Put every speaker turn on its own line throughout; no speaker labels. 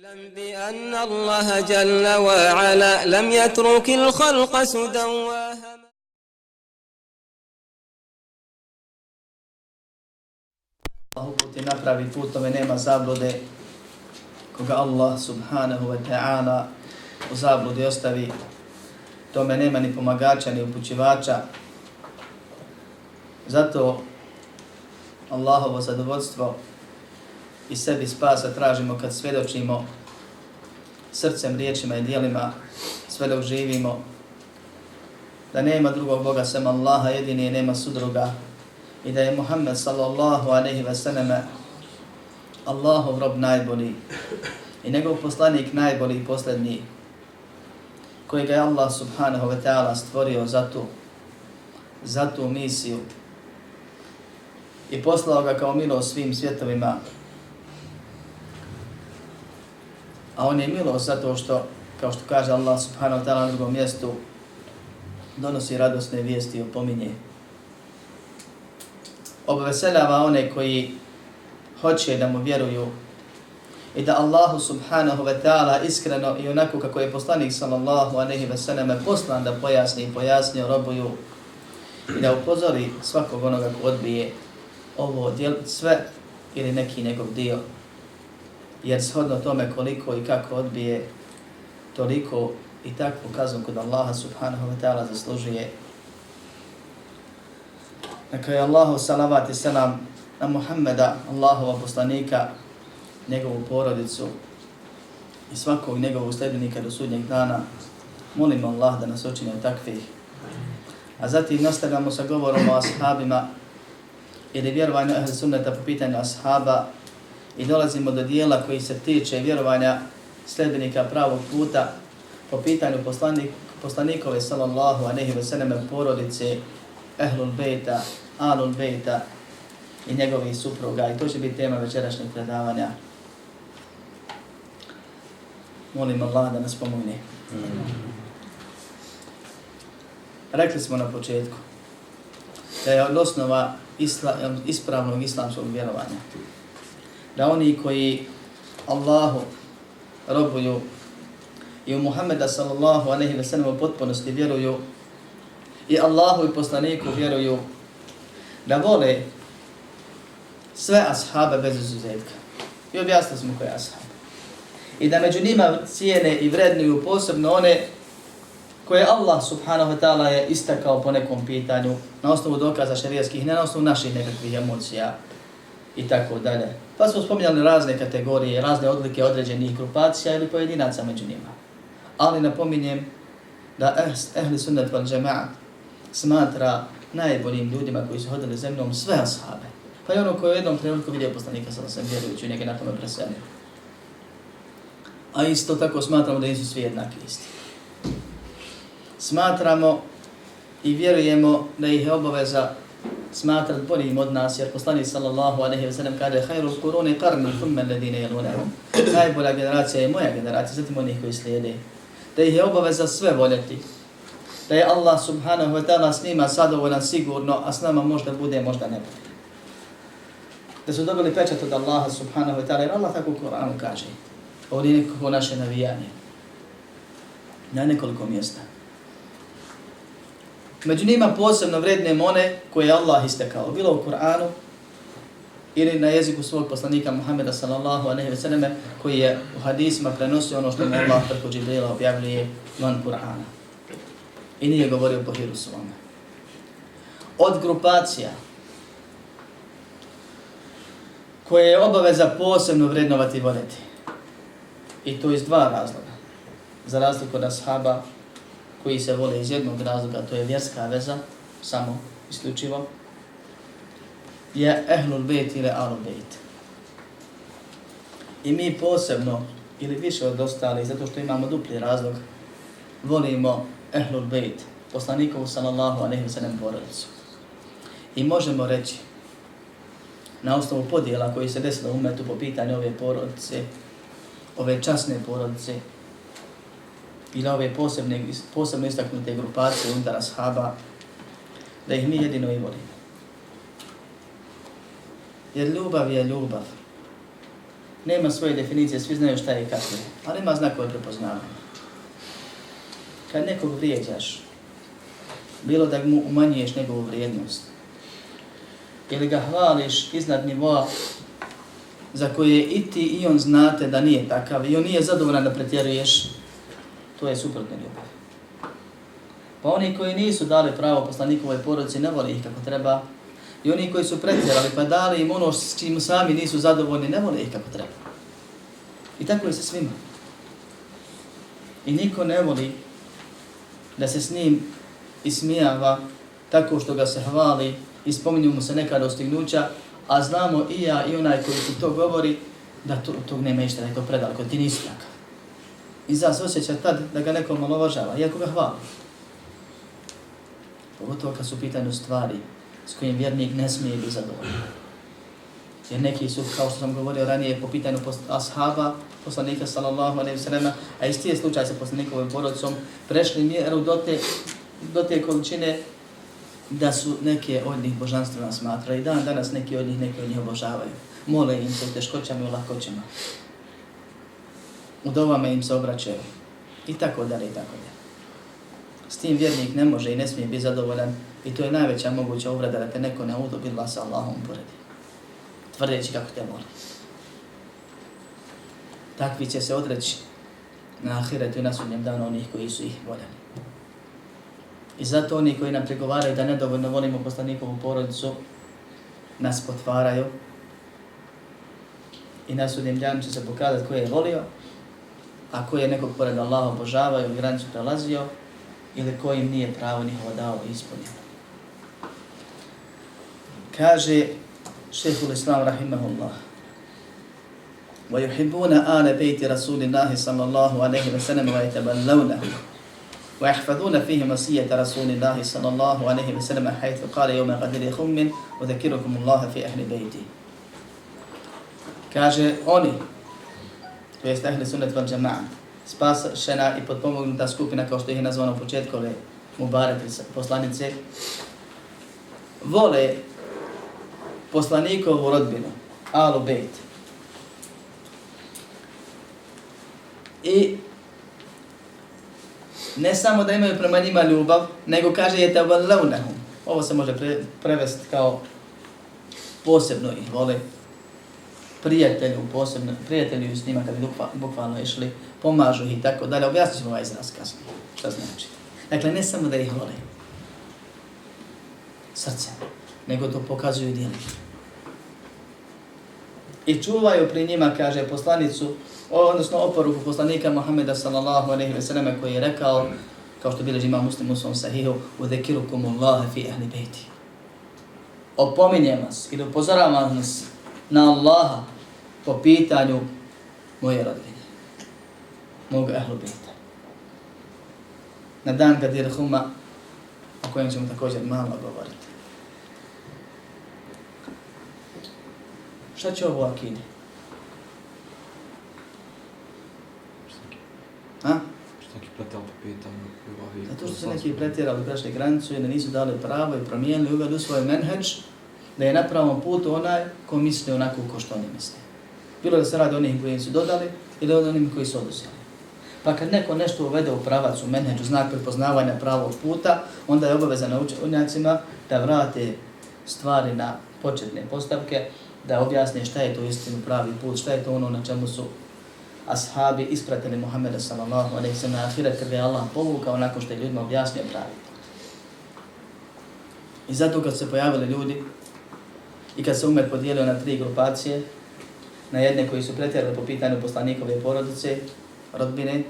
اعلم بأن الله جل وعلا لم يترك الخلق سدى وهما
Allah uputi napravi put, tome nema zablude. Koga Allah subhanahu wa ta'ala u zabludi ostavi, tome nema ni pomagača ni upućivača. Zato Allahovo zadovoljstvo i sebi spasa tražimo kad svedočimo srcem, riječima i dijelima sve dok živimo da nema drugog Boga sem Allaha jedini i nema sudruga i da je Muhammed sallallahu aleyhi ve selleme Allahov rob najbolji i njegov poslanik najbolji i posljednji koji ga je Allah subhanahu wa ta'ala stvorio za tu, za tu misiju i poslao ga kao milo svim svjetovima. A on je milost zato što, kao što kaže Allah subhanahu wa ta'ala na drugom mjestu, donosi radosne vijesti i opominje obveseljava one koji hoće da mu vjeruju i da Allahu subhanahu wa ta'ala iskreno i onako kako je poslanik sallallahu anehi ve sallam poslan da pojasni i pojasnio robuju i da upozori svakog onoga ko odbije ovo djel, sve ili neki njegov dio. Jer shodno tome koliko i kako odbije, toliko i takvu kaznu kod Allaha subhanahu wa ta'ala zaslužuje Neka je Allahu salavat i selam na Muhammeda, Allahova poslanika, njegovu porodicu i svakog njegovog sljedbenika do sudnjeg dana. Molimo Allah da nas učine takvih. A zatim nastavljamo sa govorom o ashabima ili vjerovanju ahl sunneta po pitanju ashaba i dolazimo do dijela koji se tiče vjerovanja sljedbenika pravog puta po pitanju poslanik, poslanikove sallallahu a nehi veseleme porodice ehlul bejta Alul Bejta i njegovih supruga i to će biti tema večerašnjeg predavanja. Molim Allah da nas pomogne. Rekli smo na početku da je od osnova isla, ispravnog islamskog vjerovanja da oni koji Allahu robuju i u Muhammeda sallallahu aleyhi ve sellem u potpunosti vjeruju i Allahu i poslaniku vjeruju da vole sve ashabe bez izuzetka. I objasnili smo koje ashabe. I da među njima cijene i vrednuju posebno one koje Allah subhanahu wa ta'ala je istakao po nekom pitanju na osnovu dokaza šarijaskih, ne na osnovu naših nekakvih emocija i tako dalje. Pa smo spominjali razne kategorije, razne odlike određenih grupacija ili pojedinaca među njima. Ali napominjem da ehli sunnet wal džemaat smatra najboljim ljudima koji su hodili zemljom sve ashabe. Pa je ono koji je u jednom trenutku vidio poslanika sa sam vjerujući u njega na tome preselio. A isto tako smatramo da nisu svi jednaki isti. Smatramo i vjerujemo da ih je obaveza smatrat boljim od nas, jer poslanik sallallahu alaihi wa sallam kaže hajru kuruni karni thumme ledine jelunahum. Najbolja generacija je moja generacija, zatim onih koji slijede. Da ih je obaveza sve voljeti, da je Allah subhanahu wa ta'ala s njima zadovoljan sigurno, a s nama možda bude, možda ne bude. Da su dobili pečat od Allaha subhanahu wa ta'ala, jer Allah tako u Koranu kaže. Ovdje je nekako naše navijanje. Na nekoliko mjesta. Među njima posebno vredne one koje je Allah istekao. Bilo u Kur'anu ili na jeziku svog poslanika Muhammeda sallallahu aleyhi ve selleme koji je u hadisima prenosio ono što mu Allah preko Džibrila objavljuje van Kur'ana i nije govorio po hiru svome. Od grupacija koje je obaveza posebno vrednovati i voljeti. I to iz dva razloga. Za razliku od ashaba koji se vole iz jednog razloga, to je vjerska veza, samo isključivo, je ehlul bejt ili alul bejt. I mi posebno, ili više od ostalih, zato što imamo dupli razlog, volimo ehlul bejt, poslanikovu sallallahu alaihi wa sallam porodicu. I možemo reći, na osnovu podijela koji se desilo u umetu po pitanju ove porodice, ove časne porodice, i na ove posebne, posebno istaknute grupacije unutar ashaba, da ih mi jedino i volimo. Jer ljubav je ljubav. nema svoje definicije, svi znaju šta je i kako je, ali ima znakove prepoznavanja. Kad nekog vrijeđaš, bilo da mu umanjuješ njegovu vrijednost, ili ga hvališ iznad nivoa za koje i ti i on znate da nije takav i on nije zadovoljan da pretjeruješ, to je suprotna ljubav. Pa oni koji nisu dali pravo poslanikovoj porodici ne voli ih kako treba. I oni koji su pretjerali pa dali im ono s čim sami nisu zadovoljni ne voli ih kako treba. I tako je sa svima. I niko ne voli da se s njim ismijava tako što ga se hvali i spominju mu se neka dostignuća, a znamo i ja i onaj koji ti to govori da to, tog nema išta, da je to predaleko, ti nisi takav. I za se osjeća tad da ga neko malo važava, iako ga hvali. Pogotovo kad su pitanju stvari s kojim vjernik ne smije biti zadovoljan. Jer neki su, kao što sam govorio ranije, po pitanju ashaba, poslanika sallallahu alaihi wa sallam, a isti je slučaj sa poslanikovim porodicom, prešli mjeru do te, do te količine da su neke od njih božanstvena smatra i dan danas neki od njih neki od njih obožavaju. Mole im se u teškoćama i u lakoćama. U dovama im se obraćaju. I tako dalje i tako dalje. S tim vjernik ne može i ne smije biti zadovoljan i to je najveća moguća uvreda da te neko ne udobila sa Allahom poredi. Tvrdeći kako te voli. Takvi će se odreći na ahiretu i na sudnjem danu onih koji su ih voljeni. I zato oni koji nam pregovaraju da nedovoljno volimo poslanikovu porodicu, nas potvaraju. I na sudnjem danu će se pokazati ko je volio, a ko je nekog pored Allaha obožavao i granicu prelazio, ili ko im nije pravo njihovo dao i ispunio. Kaže šehhul Islam rahimahullah, ويحبون آل بيت رسول الله صلى الله عليه وسلم ويتبلونه ويحفظون فيه مسية رسول الله صلى الله عليه وسلم حيث قال يوم قدر خم وذكركم الله في أهل بيتي kaže oni, to jest ehli sunnet val džama'a, spašena i potpomognuta skupina kao što ih je nazvano u početku ove Mubarek poslanice, vole poslanikovu rodbinu, Alu Bejt. I ne samo da imaju prema njima ljubav, nego kaže je te. Ovo se može pre, prevesti kao posebno ih vole prijatelju, posebno prijatelju s njima kad bi bukvalno išli, pomažu ih i tako dalje. Objasnit ćemo ovaj izraz kasnije. Šta znači? Dakle, ne samo da ih vole srce, nego to pokazuju i. I čuvaju pri njima, kaže poslanicu, odnosno oporuku poslanika Muhammeda sallallahu alaihi ve selleme koji je rekao, kao što bileži ima muslim u svom sahihu, u zekirukum Allahe fi ahli bejti. Opominjem vas ili upozoravam vas na Allaha po pitanju moje rodine, mog ahlu bejta. Na dan Gadir Huma, o kojem ćemo također malo govoriti. Šta će ovo akide? Ha?
Što neki pretjerali po pitanju ljubavi?
Zato što su neki pretjerali, prešli granicu i da nisu dali pravo i promijenili, uveli u svoj menheđ, da je na pravom putu onaj ko misli onako ko što oni misle. Bilo da se radi onih koji su dodali ili od onim koji su oduzeli. Pa kad neko nešto uvede u pravac, u menheđu, znak prepoznavanja pravog puta, onda je obaveza na učenjacima da vrate stvari na početne postavke, da objasne šta je to istinu pravi put, šta je to ono na čemu su ashabi ispratili Muhammeda sallallahu alaihi sallam na ahiret kada je Allah povukao nakon što je ljudima objasnio pravi put. I zato kad se pojavili ljudi i kad se umet podijelio na tri grupacije, na jedne koji su pretjerali po pitanju poslanikove porodice, rodbine,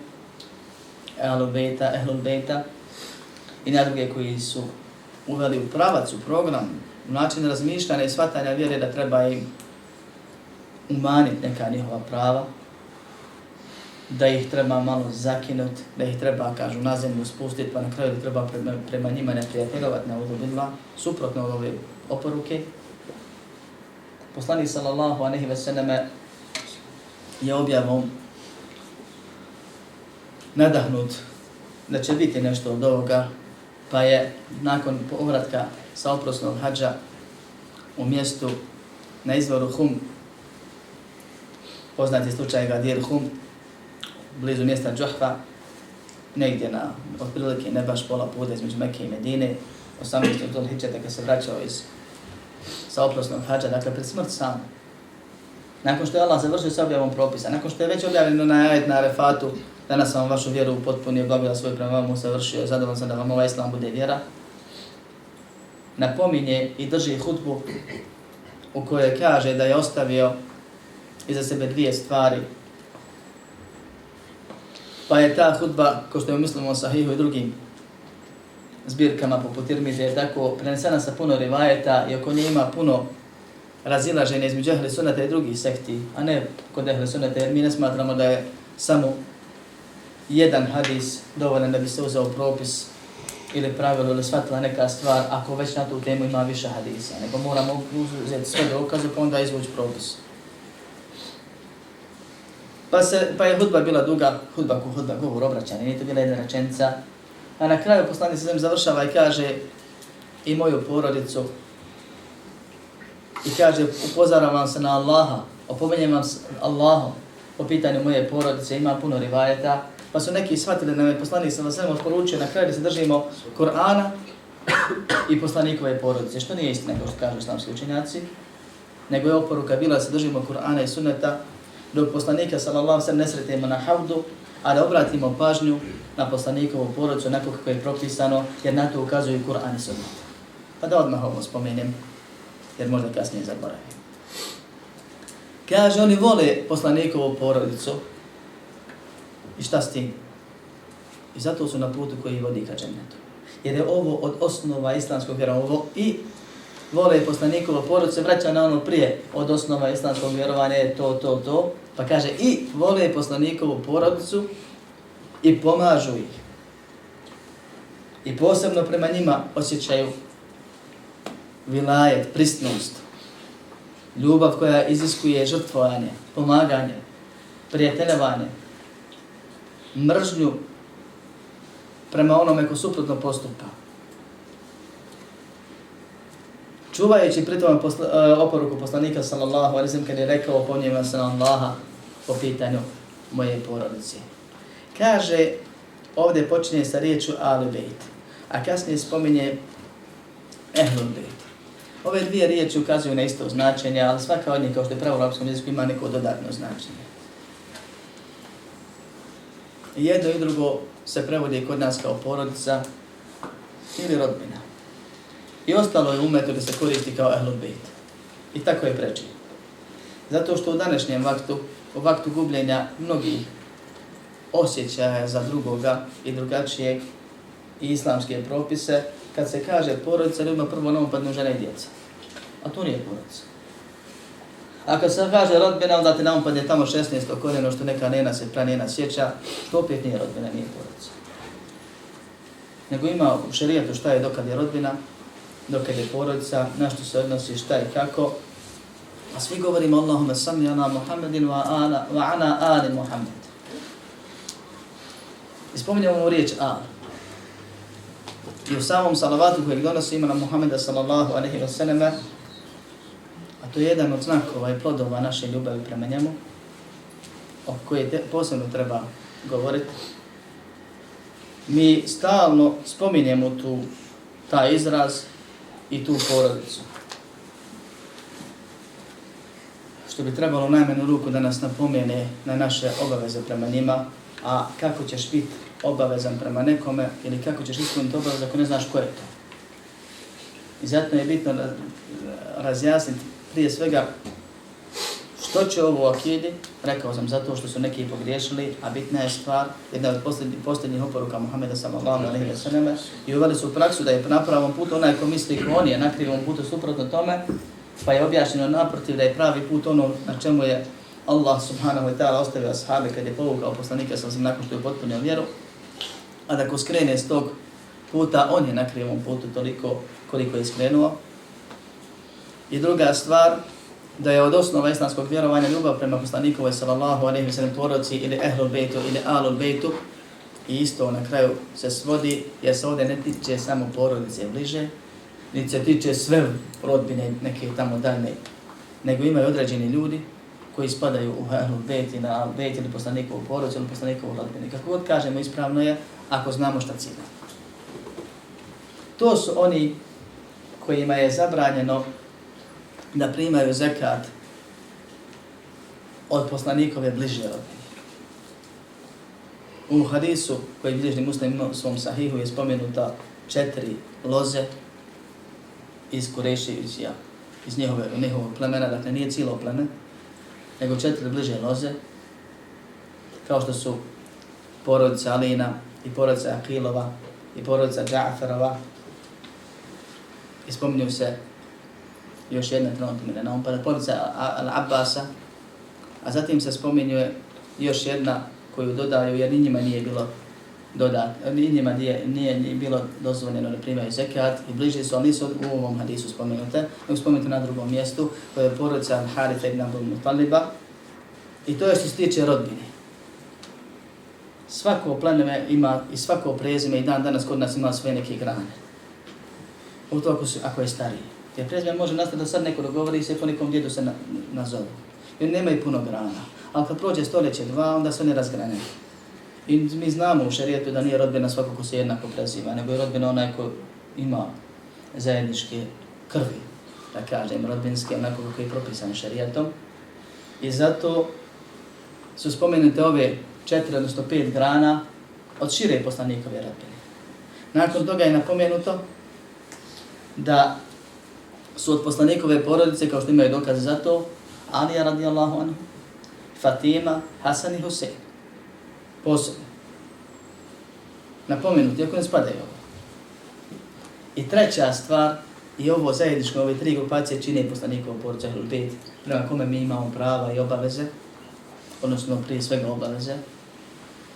Ehlul Bejta, Ehlul Bejta, i na druge koji su uveli u pravac, u program, u način razmišljanja i shvatanja vjere da treba im umaniti neka njihova prava, da ih treba malo zakinut, da ih treba, kažu, na zemlju spustiti, pa na kraju da treba prema, prema njima ne na ne udobila, suprotno od ove oporuke. Poslanik sallallahu anehi ve selleme je objavom nadahnut da će biti nešto od ovoga, pa je nakon povratka sa oprosnog hađa u mjestu na izvoru Hum poznati slučaj Gadir Hum, blizu mjesta Džohva, negdje na, otprilike, ne baš pola puta između Mekke i Medine, 18. Dhul Hidžeta kad se vraćao iz sa oprosnog hađa, dakle pred smrt sam. Nakon što je Allah završio sa objavom propisa, nakon što je već objavljeno na ajet na Arefatu, danas sam vašu vjeru potpunio, blagodat svoj prema vam usavršio, zadovoljno sam da vam ovaj islam bude vjera, napominje i drži hutbu u kojoj kaže da je ostavio iza sebe dvije stvari. Pa je ta hutba, ko što je mislimo o sahihu i drugim zbirkama poput Irmize, je tako prenesena sa puno rivajeta i oko nje ima puno razilaženja između ehli sunata i drugih sekti, a ne kod ehli sunata, jer mi ne smatramo da je samo jedan hadis dovoljan da bi se uzeo propis ili pravilo ili shvatila neka stvar ako već na tu temu ima više hadisa, nego moramo uzeti sve dokaze pa onda izvući propis. Pa, se, pa je hudba bila duga, hudba ko hudba, govor obraćanja, nije to bila jedna rečenica. A na kraju poslanik se završava i kaže i moju porodicu. I kaže upozoravam se na Allaha, opominjem vam Allahom po pitanju moje porodice, ima puno rivajeta, pa su neki shvatili da me poslanik sa vasem odporučio na kraju da se držimo Korana i poslanikove porodice, što nije istina kao što kažu islamski učenjaci, nego je oporuka bila da se držimo Kur'ana i sunneta, dok poslanika sallallahu sallam ne sretimo na havdu, a da obratimo pažnju na poslanikovu porodicu, onako kako je propisano, jer na to ukazuju Kur'an i sunnet. Pa da odmah ovo spomenem, jer možda kasnije zaboravim. Kaže, oni vole poslanikovu porodicu, I šta s tim? I zato su na putu koji vodi ka džennetu. Jer je ovo od osnova islamskog vjerovanja. I vole poslanikovu porodicu, vraća na ono prije od osnova islamskog vjerovanja, je to, to, to. Pa kaže, i vole poslanikovu porodicu i pomažu ih. I posebno prema njima osjećaju vilajet, pristnost, ljubav koja iziskuje žrtvovanje, pomaganje, prijateljevanje, mržnju prema onome ko suprotno postupa. Čuvajući pritom posla, uh, oporuku poslanika sallallahu alaihi sallam kad je rekao po se na Allaha po pitanju moje porodice. Kaže, ovdje počinje sa riječu Ali Bejt, a kasnije spominje Ehlul Bejt. Ove dvije riječi ukazuju na isto značenje, ali svaka od njih, kao što je pravo u arapskom jeziku, ima neko dodatno značenje jedno i drugo se prevodi kod nas kao porodica ili rodbina. I ostalo je umetu da se koristi kao ehlul bejt. I tako je preči. Zato što u današnjem vaktu, u vaktu gubljenja mnogih osjećaja za drugoga i drugačijeg i islamske propise, kad se kaže porodica, ljubima prvo na upadnu žene i djeca. A to nije porodica. A kad se kaže rodbina, onda ti naupadne tamo 16. koljeno što neka nena se pranjena sjeća, to opet nije rodbina, nije porodica. Nego ima u šarijetu šta je dokad je rodbina, dokad je porodica, na što se odnosi šta i kako. A svi govorimo Allahumma salli ala Muhammedin wa ala, wa ala ali Muhammed. I spominjamo riječ al. I u samom salavatu kojeg donosi imena Muhammeda sallallahu alaihi wa sallam, to je jedan od znakova i plodova naše ljubavi prema njemu, o koje posebno treba govoriti. Mi stalno spominjemo tu taj izraz i tu porodicu. Što bi trebalo najmenu ruku da nas napomene na naše obaveze prema njima, a kako ćeš biti obavezan prema nekome ili kako ćeš ispuniti obavez ako ne znaš ko je to. I zato je bitno razjasniti prije svega, što će ovo u akidi, rekao sam zato što su neki pogriješili, a bitna je stvar, jedna od posljednjih, posljednjih oporuka Muhammeda sallallahu alaihi wa sallam, i uveli su u praksu da je na pravom putu onaj ko misli ko on je na krivom putu suprotno tome, pa je objašnjeno naprotiv da je pravi put ono na čemu je Allah subhanahu wa ta'ala ostavio ashabi kad je povukao poslanika sa osim nakon što je potpunio vjeru, a da ko skrene s tog puta, on je na krivom putu toliko koliko je skrenuo, I druga stvar, da je od osnova islamskog vjerovanja ljubav prema poslanikovoj sallallahu alaihi wa sallam porodici ili ehlul bejtu ili alul bejtu i isto na kraju se svodi jer se ovdje ne tiče samo porodice bliže, niti se tiče sve rodbine neke tamo dalje, nego imaju određeni ljudi koji spadaju u ehlul Bejt ili na Bejt ili poslanikovu porodicu ili poslanikovu rodbinu. Kako god kažemo, ispravno je ako znamo šta cilja. To su oni kojima je zabranjeno da primaju zekat od poslanikove bližnje rodbine. U hadisu koji bližni muslim u svom sahihu je spomenuta četiri loze iz Kureši, iz, ja, iz njihove, njihovog plemena, dakle nije cijelo pleme, nego četiri bliže loze, kao što su porodica Alina i porodica Akilova i porodica Džafarova. I spominju se još jedna trenutna mi On umpada, porodica Al-Abbasa, a zatim se spominjuje još jedna koju dodaju jer ni njima nije bilo dodat, ni njima nije, nije, nije bilo dozvoljeno da primaju zekat i bliži su, ali nisu u ovom hadisu spomenute, nego spomenute na drugom mjestu, koje je porodica Haritha ibn Abdul Mutaliba. I to je što se tiče rodbine. Svako pleneme ima i svako prezime i dan danas kod nas ima sve neke grane. U to ako, su, ako je stariji. Jer prezime može nastati da sad neko dogovori se po nekom djedu se na, nazove. Jer nema i puno grana. Ali kad prođe stoljeće dva, onda se ne razgrane. I mi znamo u šarijetu da nije rodbina svako ko se jednako preziva, nego je rodbina onaj ko ima zajedničke krvi, da kažem, rodbinske, onako kako je propisan šarijetom. I zato su spomenute ove četiri, odnosno pet grana od šire poslanikove rodbine. Nakon toga je napomenuto da su od poslanikove porodice, kao što imaju dokaze za to, Alija radijallahu anhu, Fatima, Hasan i Husein posebno. Napomenuti, ako ne spadaju ovo. I treća stvar, i ovo zajedničko, ove tri grupacije čine poslanikov porodicu, ili pet, prema kome mi imamo prava i obaveze, odnosno prije svega obaveze,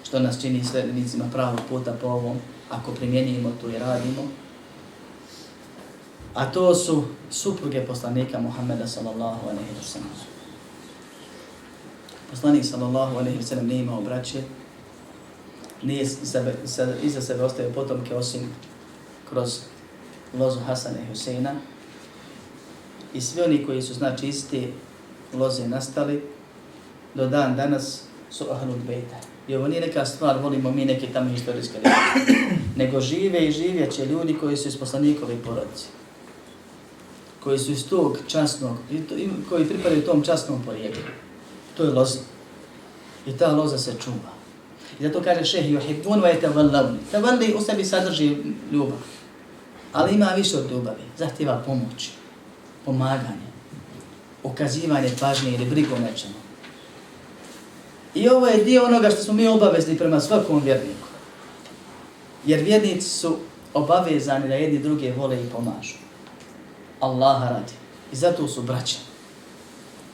što nas čini slednicima pravog puta po ovom, ako primjenjujemo to i radimo. A to su supruge poslanika Muhammeda sallallahu alaihi wa sallam. Poslanik sallallahu alaihi wa sallam nije imao braće, nije sebe, se, iza sebe ostavio potomke osim kroz lozu Hasana i Huseina. I svi oni koji su znači isti loze nastali, do dan danas su Ahlul Bejta. I ovo nije neka stvar, volimo mi neke tamo historijske reči. Nego žive i živjet će ljudi koji su iz poslanikove porodice. Koji su iz tog časnog, koji pripadaju tom časnom porijeklu. To je loza. I ta loza se čuva. I zato kaže šehi yuhibbun wa yatawallawni. Tavalli u sebi sadrži ljubav. Ali ima više od ljubavi. Zahtjeva pomoć, pomaganje, ukazivanje pažnje ili brigu nečemu. I ovo je dio onoga što smo mi obavezni prema svakom vjerniku. Jer vjernici su obavezani da jedni druge vole i pomažu. Allaha radi. I zato su braća.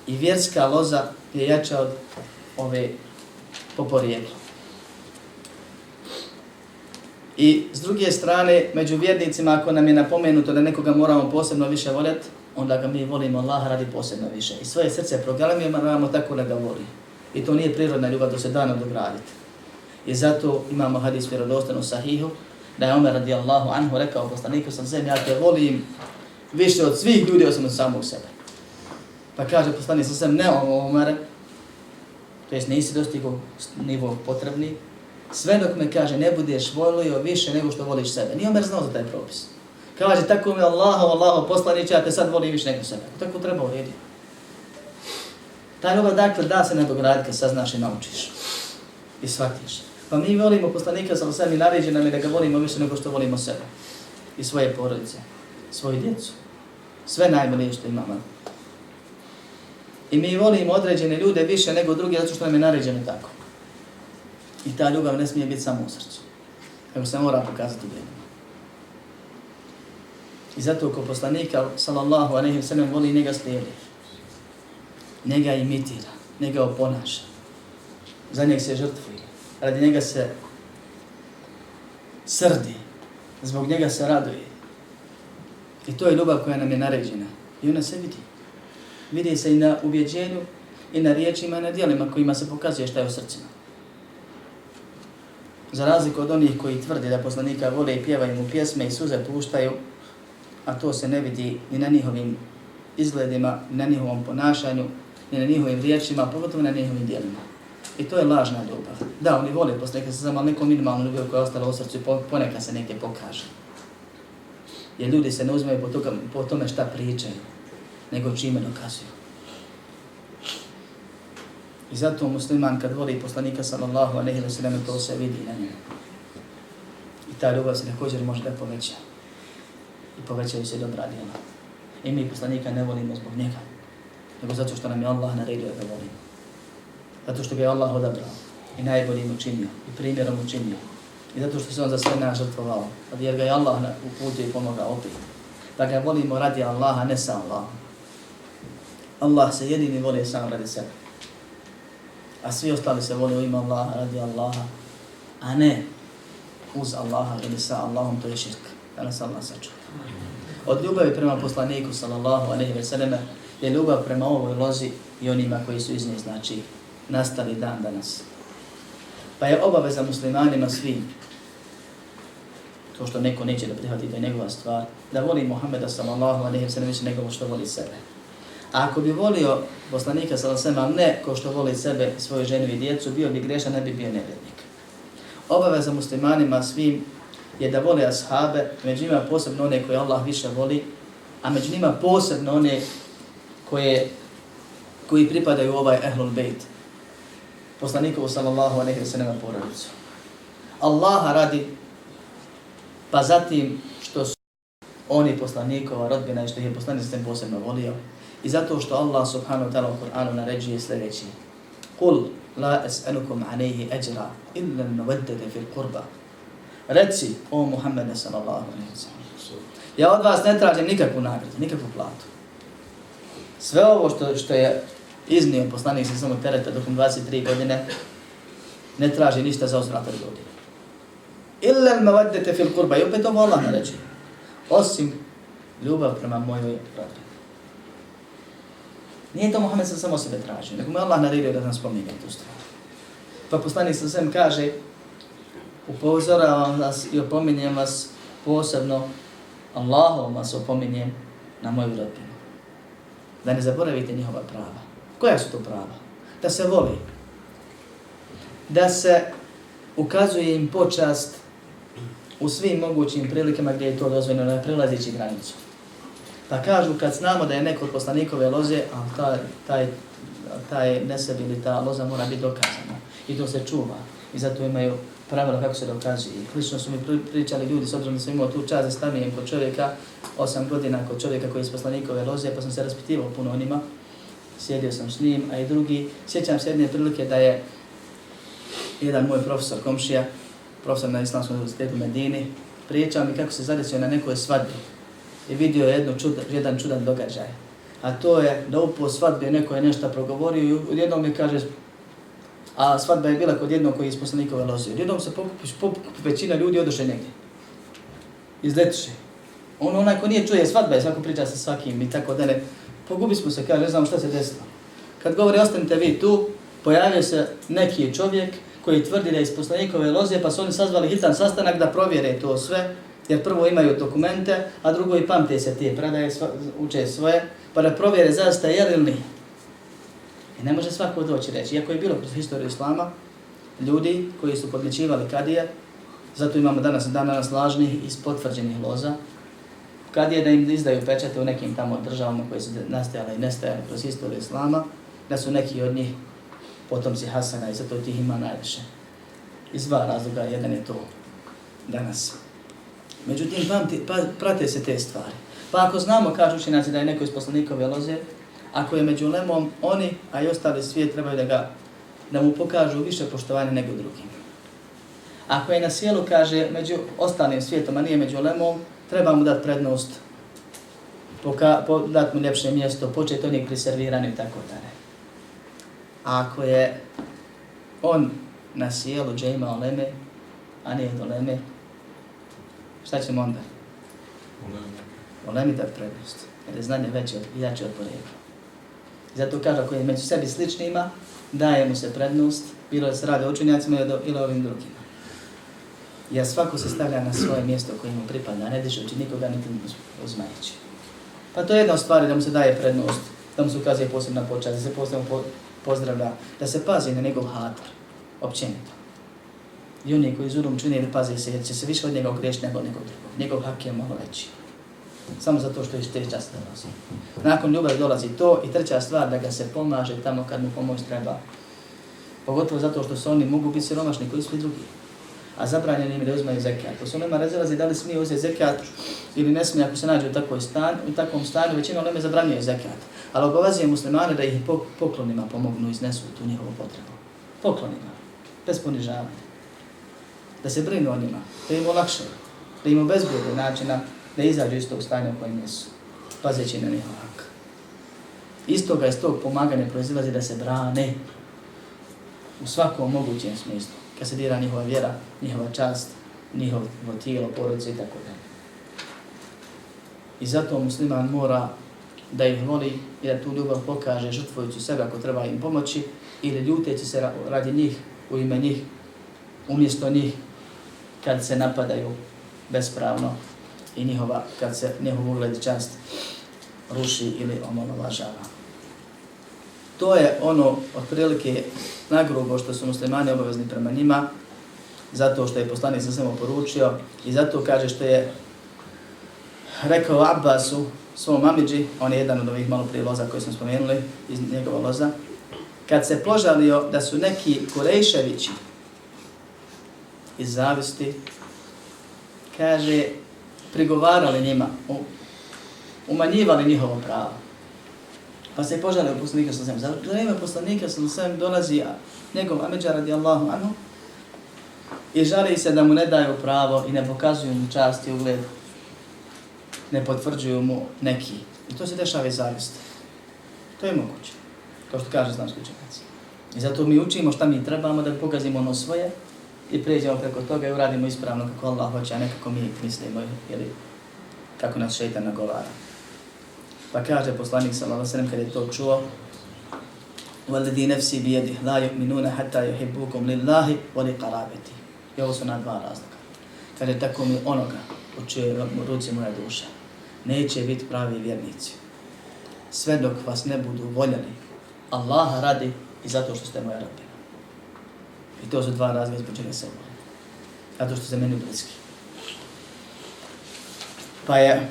I vjerska loza je jača od ove po porijeklu. I s druge strane, među vjernicima, ako nam je napomenuto da nekoga moramo posebno više voljeti, onda ga mi volimo Allah radi posebno više. I svoje srce programiramo tako da ga voli. I to nije prirodna ljubav do se dana dograditi. I zato imamo hadis vjerodostanu sahihu, da je Omer radijallahu anhu rekao poslaniku sam zem, ja te volim više od svih ljudi osim od samog sebe. Pa kaže poslanik sam ne ne Omer, to jest nisi dostigo nivo potrebni, sve dok me kaže ne budeš volio više nego što voliš sebe. Nije Omer znao za taj propis. Kaže, tako mi Allaho, Allaho, poslaniće, ja te sad volim više nego sebe. Tako treba urediti. Taj ljubav, dakle, da se nadograditi kad saznaš i naučiš. I shvatiš. Pa mi volimo poslanika sa osam i naređe nam je da ga volimo više nego što volimo sebe. I svoje porodice, svoju djecu. Sve najbolje što imamo. I mi volimo određene ljude više nego druge, zato što nam je naređeno tako. I ta ljubav ne smije biti samo u srcu. Nego se mora pokazati u djelima. I zato ko poslanika, sallallahu alaihi wa sallam, voli njega slijedi. Njega imitira, njega oponaša. Za njeg se žrtvuje. Radi njega se srdi. Zbog njega se raduje. I to je ljubav koja nam je naređena. I ona se vidi. Vidi se i na ubjeđenju, i na riječima, i na dijelima kojima se pokazuje šta je u srcima. Za razliku od onih koji tvrdi da poslanika vole i pjevaju mu pjesme i suze puštaju, a to se ne vidi ni na njihovim izgledima, ni na njihovom ponašanju, ni na njihovim riječima, pogotovo na njihovim dijelima. I to je lažna ljubav. Da, oni vole poslanika sa samo nekom minimalnom ljubav koja je ostala u srcu i ponekad se neke pokaže. Jer ljudi se ne uzmeju po, toga, po tome šta pričaju, nego čime dokazuju. I zato musliman kad voli poslanika sallallahu alaihi wa sallam, to se vidi na njemu. I ta ljubav se također može da poveća. I povećaju se dobra djela. I mi poslanika ne volimo zbog njega, nego zato što nam je Allah naredio da volimo. Zato što ga je Allah odabrao i najboljim učinio i primjerom učinio. I zato što se on za sve nas žrtvovao. Jer ga je Allah uputio i pomogao opet. Da ga volimo radi Allaha, ne sa Allahom. Allah se jedini voli sam radi sebe. A svi ostali se voli u ima Allaha, radi Allaha, a ne uz Allaha ili sa Allahom, to je širk. Da nas Allah sačuva. Od ljubavi prema poslaniku, sallallahu alaihi ve selleme, je ljubav prema ovoj lozi i onima koji su iz nje, znači, nastali dan danas. Pa je obaveza muslimanima svim, to što neko neće da prihvati, to je njegova stvar, da voli Muhammeda sallallahu alaihi wa sallam više nego što voli sebe. A ako bi volio poslanika sallallahu alaihi wa sallam, ne ko što voli sebe, svoju ženu i djecu, bio bi grešan, ne bi bio nevjednik. Obaveza muslimanima svim je da vole ashabe, među njima posebno one koje Allah više voli, a među njima posebno one koje, koji pripadaju ovaj ehlul bejt, poslanikovu sallallahu alaihi wa sallam porodicu. Allaha radi, pa zatim što su oni poslanikova rodbina i što je poslanik sam posebno volio. I zato što Allah subhanahu wa ta'ala u Kur'anu naređuje sljedeći. Kul la es'alukum alaihi ajra illa nawaddete fil qurba. Reci, o Muhammede sallallahu alaihi wa sallam. Ja od vas ne tražim nikakvu nagradu, nikakvu platu. Sve ovo što, što je iznio poslanik sa samog tereta dokom 23 godine, ne traži ništa za uzvrat od ljudi. Illa me vadete fil kurba, i opet ovo Allah naređe. Osim ljubav prema mojoj rodbini. Nije to Muhammed sa samo sebe traži, nego mu Allah naredio da nam spominje tu stvar. Pa poslanik sa sam kaže, upozoravam vas i opominjem vas posebno, Allahom vas opominjem na moju rodbinu. Da ne zaboravite njihova prava. Koja su to prava? Da se voli. Da se ukazuje im počast u svim mogućim prilikama gdje je to dozvoljeno, ne prelazići granicu. Pa kažu kad znamo da je neko od poslanikove loze, a taj, taj, taj neseb ili ta loza mora biti dokazana. I to se čuva. I zato imaju pravila kako se dokazuje. I su mi pričali ljudi, s obzirom da sam imao tu čast da stanijem kod čovjeka, osam godina kod čovjeka koji je iz poslanikove loze, pa sam se raspitivao puno onima njima sjedio sam s njim, a i drugi. Sjećam se jedne prilike da je jedan moj profesor komšija, profesor na Islamskom univerzitetu Medini, pričao mi kako se zadesio na nekoj svadbi i vidio jednu čud, jedan čudan događaj. A to je da upo svadbe neko je nešto progovorio i odjednom mi kaže, a svadba je bila kod jednog koji je iz poslanikove loze. Odjednom se pokupiš, pokupi većina ljudi odoše negdje. Izletiše. On onaj ko nije čuje svadba je svako priča sa svakim i tako dalje pogubi smo se, kaže, ne znamo šta se desilo. Kad govori, ostanite vi tu, pojavio se neki čovjek koji tvrdi da je iz poslanikove loze, pa su oni sazvali hitan sastanak da provjere to sve, jer prvo imaju dokumente, a drugo i pamte se te predaje, uče svoje, pa da provjere zaista je li nije. I ne može svako doći reći, iako je bilo kroz historiju Islama, ljudi koji su podličivali kadije, zato imamo danas danas lažnih i potvrđenih loza, kad je da im izdaju pečate u nekim tamo državama koje su nastajale i nestajale kroz istoriju Islama, da su neki od njih potomci Hasana i zato tih ima najviše. Iz dva razloga, jedan je to danas. Međutim, pamti, pa, prate se te stvari. Pa ako znamo, kažu učenjaci, da je neko iz poslanikove loze, ako je među lemom, oni, a i ostali svijet, trebaju da ga da mu pokažu više poštovanja nego drugim. Ako je na sjelu, kaže, među ostalim svijetom, a nije među lemom, treba mu dati prednost, poka, po, dati mu ljepše mjesto, početi je priservirani i tako dalje. A ako je on na sjelu džema oleme, a nije do leme, šta ćemo onda? Oleme dati prednost, jer je znanje veće od, jače od porijekla. Zato kaže, ako je među sebi sličnima, daje mu se prednost, bilo da se radi o učenjacima ili ovim drugima. Ja svako se stavlja na svoje mjesto koje mu pripada, ne dižući nikoga niti uzmajući. Pa to je jedna stvar da mu se daje prednost da mu se ukazuje posebna počast, da se posebno po, pozdravlja, da se pazi na njegov hatar, općenito. I oni koji zulum čine ili pazi se, jer će se više od njega ogrešiti nego nekog drugog. Njegov hak je malo veći. Samo zato što je te čas dolazi. Nakon ljubavi dolazi to i treća stvar da ga se pomaže tamo kad mu pomoć treba. Pogotovo zato što su oni mogu biti siromašni koji su i drugi. A zabranjeno im da uzmaju zekijat. To su ulema razilazi da li smije uzeti zekijat ili ne smije ako se nađe u, takvoj stan, u takvom stanju. Većina ulema zabranjuje zekijat. Ali obavezuje muslimane da ih poklonima pomognu i iznesu tu njihovu potrebu. Poklonima. Bez ponižavanja. Da se brinu o njima. Da im olakšaju. Da im obezbijede načina da izađu iz tog stanja u kojem jesu. Pazeći na njihov hak. Iz toga, iz tog pomaganja proizilazi da se brane u svakom mogućem smislu. Kad se dira njihova vjera, njihova čast, njihovo tijelo, porodice i tako dalje. I zato musliman mora da ih voli i da tu ljubav pokaže žrtvujući sebe ako treba im pomoći ili ljuteći se radi njih, u ime njih, umjesto njih kad se napadaju bespravno i njihova, kad se njihov ugled čast ruši ili omalovažava. To je ono otprilike nagrubo što su muslimani obavezni prema njima, zato što je poslanik sa samo poručio i zato kaže što je rekao Abbasu, svom Amidži, on je jedan od ovih malo prije loza koji smo spomenuli iz njegova loza, kad se požalio da su neki Kurejševići iz zavisti, kaže, prigovarali njima, umanjivali njihovo pravo. Pa se požalio poslanika sa Za vreme poslanika sa svem dolazi njegov Amidža radijallahu anhu i žali se da mu ne daju pravo i ne pokazuju mu čast i ugled ne potvrđuju mu neki. I to se dešava iz zavisti. To je moguće. Kao što kaže znam skučenac. I zato mi učimo šta mi trebamo da pokazimo ono svoje i pređemo preko toga i uradimo ispravno kako Allah hoće, a ne kako mi mislimo ili kako nas šeitan nagovara. Pa kaže poslanik sallallahu alejhi ve sellem kad je to čuo: "Walladhi nafsi bi yadihi la yu'minuna hatta yuhibbukum lillahi wa liqarabati." I ovo su na dva razloga. Kaže tako mi onoga u čije ruci moja duša neće biti pravi vjernici. Sve dok vas ne budu voljeli, Allaha radi i zato što ste moja rodbina. I to su dva razloga zbog čega se volim. Zato što se meni bliski. Pa je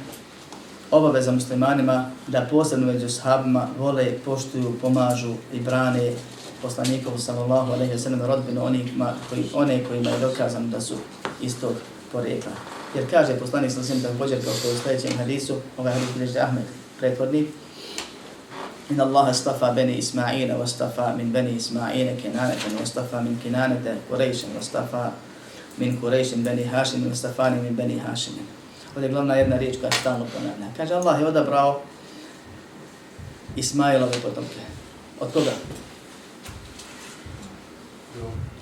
obaveza muslimanima da posebno među sahabima vole, poštuju, pomažu i brane poslanikovu sallallahu alaihi wa sallam rodbinu onima koji, one kojima je dokazano da su istog porekla. Jer kaže poslanik sallallahu alaihi također kao što je u sljedećem hadisu, ovaj hadis bilježi Ahmed prethodni, Inna Allaha stafa bani Ismaila wa stafa min bani Ismaila kinanatan wa stafa min kinanata Quraishan wa stafa min Quraishin bani Hashim wa astafani min bani Hashim. Ovdje je glavna jedna riječ koja stalno ponavlja. Kaže Allah je odabrao Ismailove potomke. Od koga?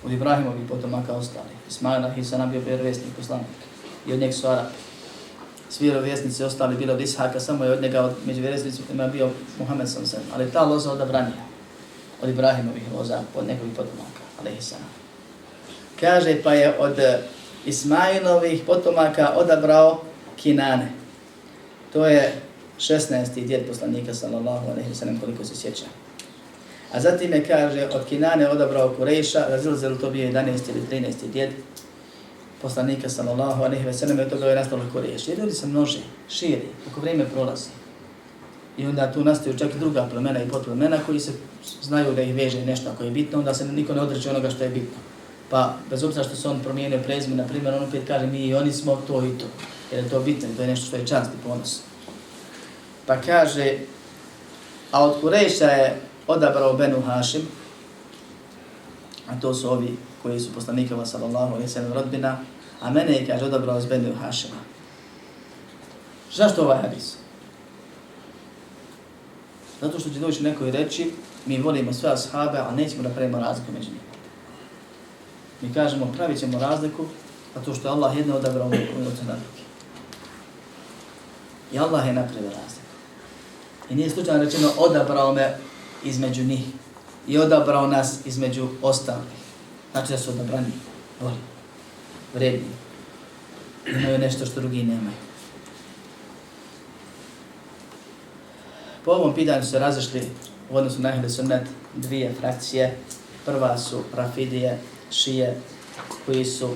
Od Ibrahimovi potomaka ostali. Ismaila Hisa nam bio vjerovjesnik poslanik i od njeg su Arabi. Svi vjerovjesnici ostali bili od Ishaka, samo je od njega od među vjerovjesnicima bio Muhammed sam sam. Ali ta loza odabranija od Ibrahimovih loza, pod njegovih potomaka, alaihissalam. Kaže pa je od Ismailovih potomaka odabrao Kinane. To je 16. djed poslanika sallallahu alaihi sallam koliko se sjeća. A zatim je kaže od Kinane odabrao Kurejša, razilazilo to bio 11. ili 13. djed, poslanika sallallahu alaihi ve sellem toga je nastalo Kurejš. Jer ljudi se množe, širi, kako vrijeme prolazi. I onda tu nastaju čak i druga plemena i potplemena koji se znaju da ih veže nešto ako je bitno, onda se niko ne odreće onoga što je bitno. Pa, bez obzira što se on promijenio prezime, na primjer, on opet kaže mi i oni smo to i to. Jer je to bitno, to je nešto što je čast i ponos. Pa kaže, a od Kurejša je odabrao Benu Hašim, a to su ovi koji su poslanikama sallallahu alaihi sallam rodbina, a mene je, kaže, odabrao iz Benu Hašima. Zašto ovaj hadis? Zato što će doći neko i reći, mi volimo sve ashabe, ali nećemo da pravimo razliku među njima. Mi kažemo, pravit ćemo razliku, zato što je Allah jedno odabrao u odnosu na. I Allah je napravio razliku. I nije slučajno rečeno, odabrao me između njih. I odabrao nas između ostalih. Znači da su odabrani, voli, vredni. Imaju nešto što drugi nemaju. Po ovom pitanju se razišli u odnosu na Ehli Sunnet dvije frakcije. Prva su Rafidije, Šije, koji su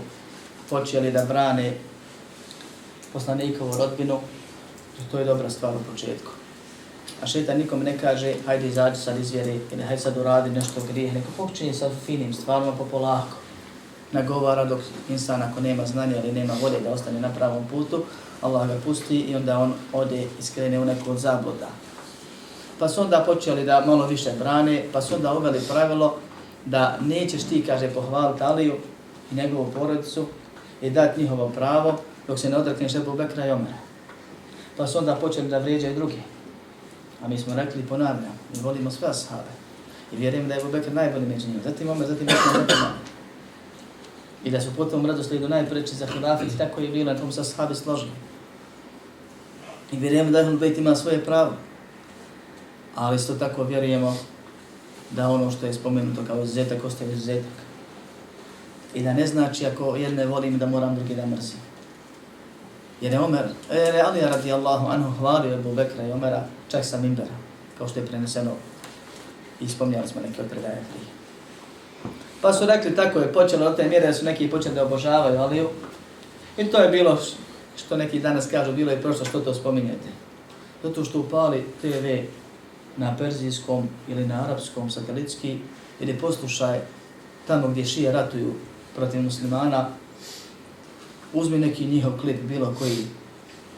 počeli da brane poslanikovu rodbinu. To je dobra stvar u početku. A šeitan nikom ne kaže, hajde izađi sad iz vjere, ili hajde sad uradi nešto grijeh, neko počinje sa finim stvarima po polako. Nagovara dok insan ako nema znanja ili nema volje da ostane na pravom putu, Allah ga pusti i onda on ode i skrene u neku zabluda. Pa su onda počeli da malo više brane, pa su onda uveli pravilo da nećeš ti, kaže, pohvaliti Aliju i njegovu porodicu i dati njihovo pravo dok se ne odrekneš Ebu Bekra i Omera. Pa su onda počeli da vrijeđaju drugi. A mi smo rekli, ponavljam, mi volimo sve ashabe. I vjerujem da je Bubekr najbolji među njima. Zatim Omer, zatim Bekr, zatim Omer. I da su potom radoslijedu najpreći za hilafit, tako je bilo, na tom se ashabi složili. I vjerujemo da Ebu Bejt ima svoje pravo. Ali isto tako vjerujemo da ono što je spomenuto kao izuzetak ostaje izuzetak. I da ne znači ako jedne volim da moram drugi da mrzim. Jer je Omer, e, jer je Alija radijallahu anhu hvalio Ebu Bekra i Omera čak sa Mimbera, kao što je preneseno i spomnjali smo neke od predaje prije. Pa su rekli tako je počelo od te mjere da su neki počeli da obožavaju Aliju. I to je bilo što neki danas kažu, bilo je prošlo što to spominjete. Zato što upali TV na perzijskom ili na arapskom satelitski ili poslušaj tamo gdje šije ratuju protiv muslimana, uzmi neki njihov klip, bilo koji,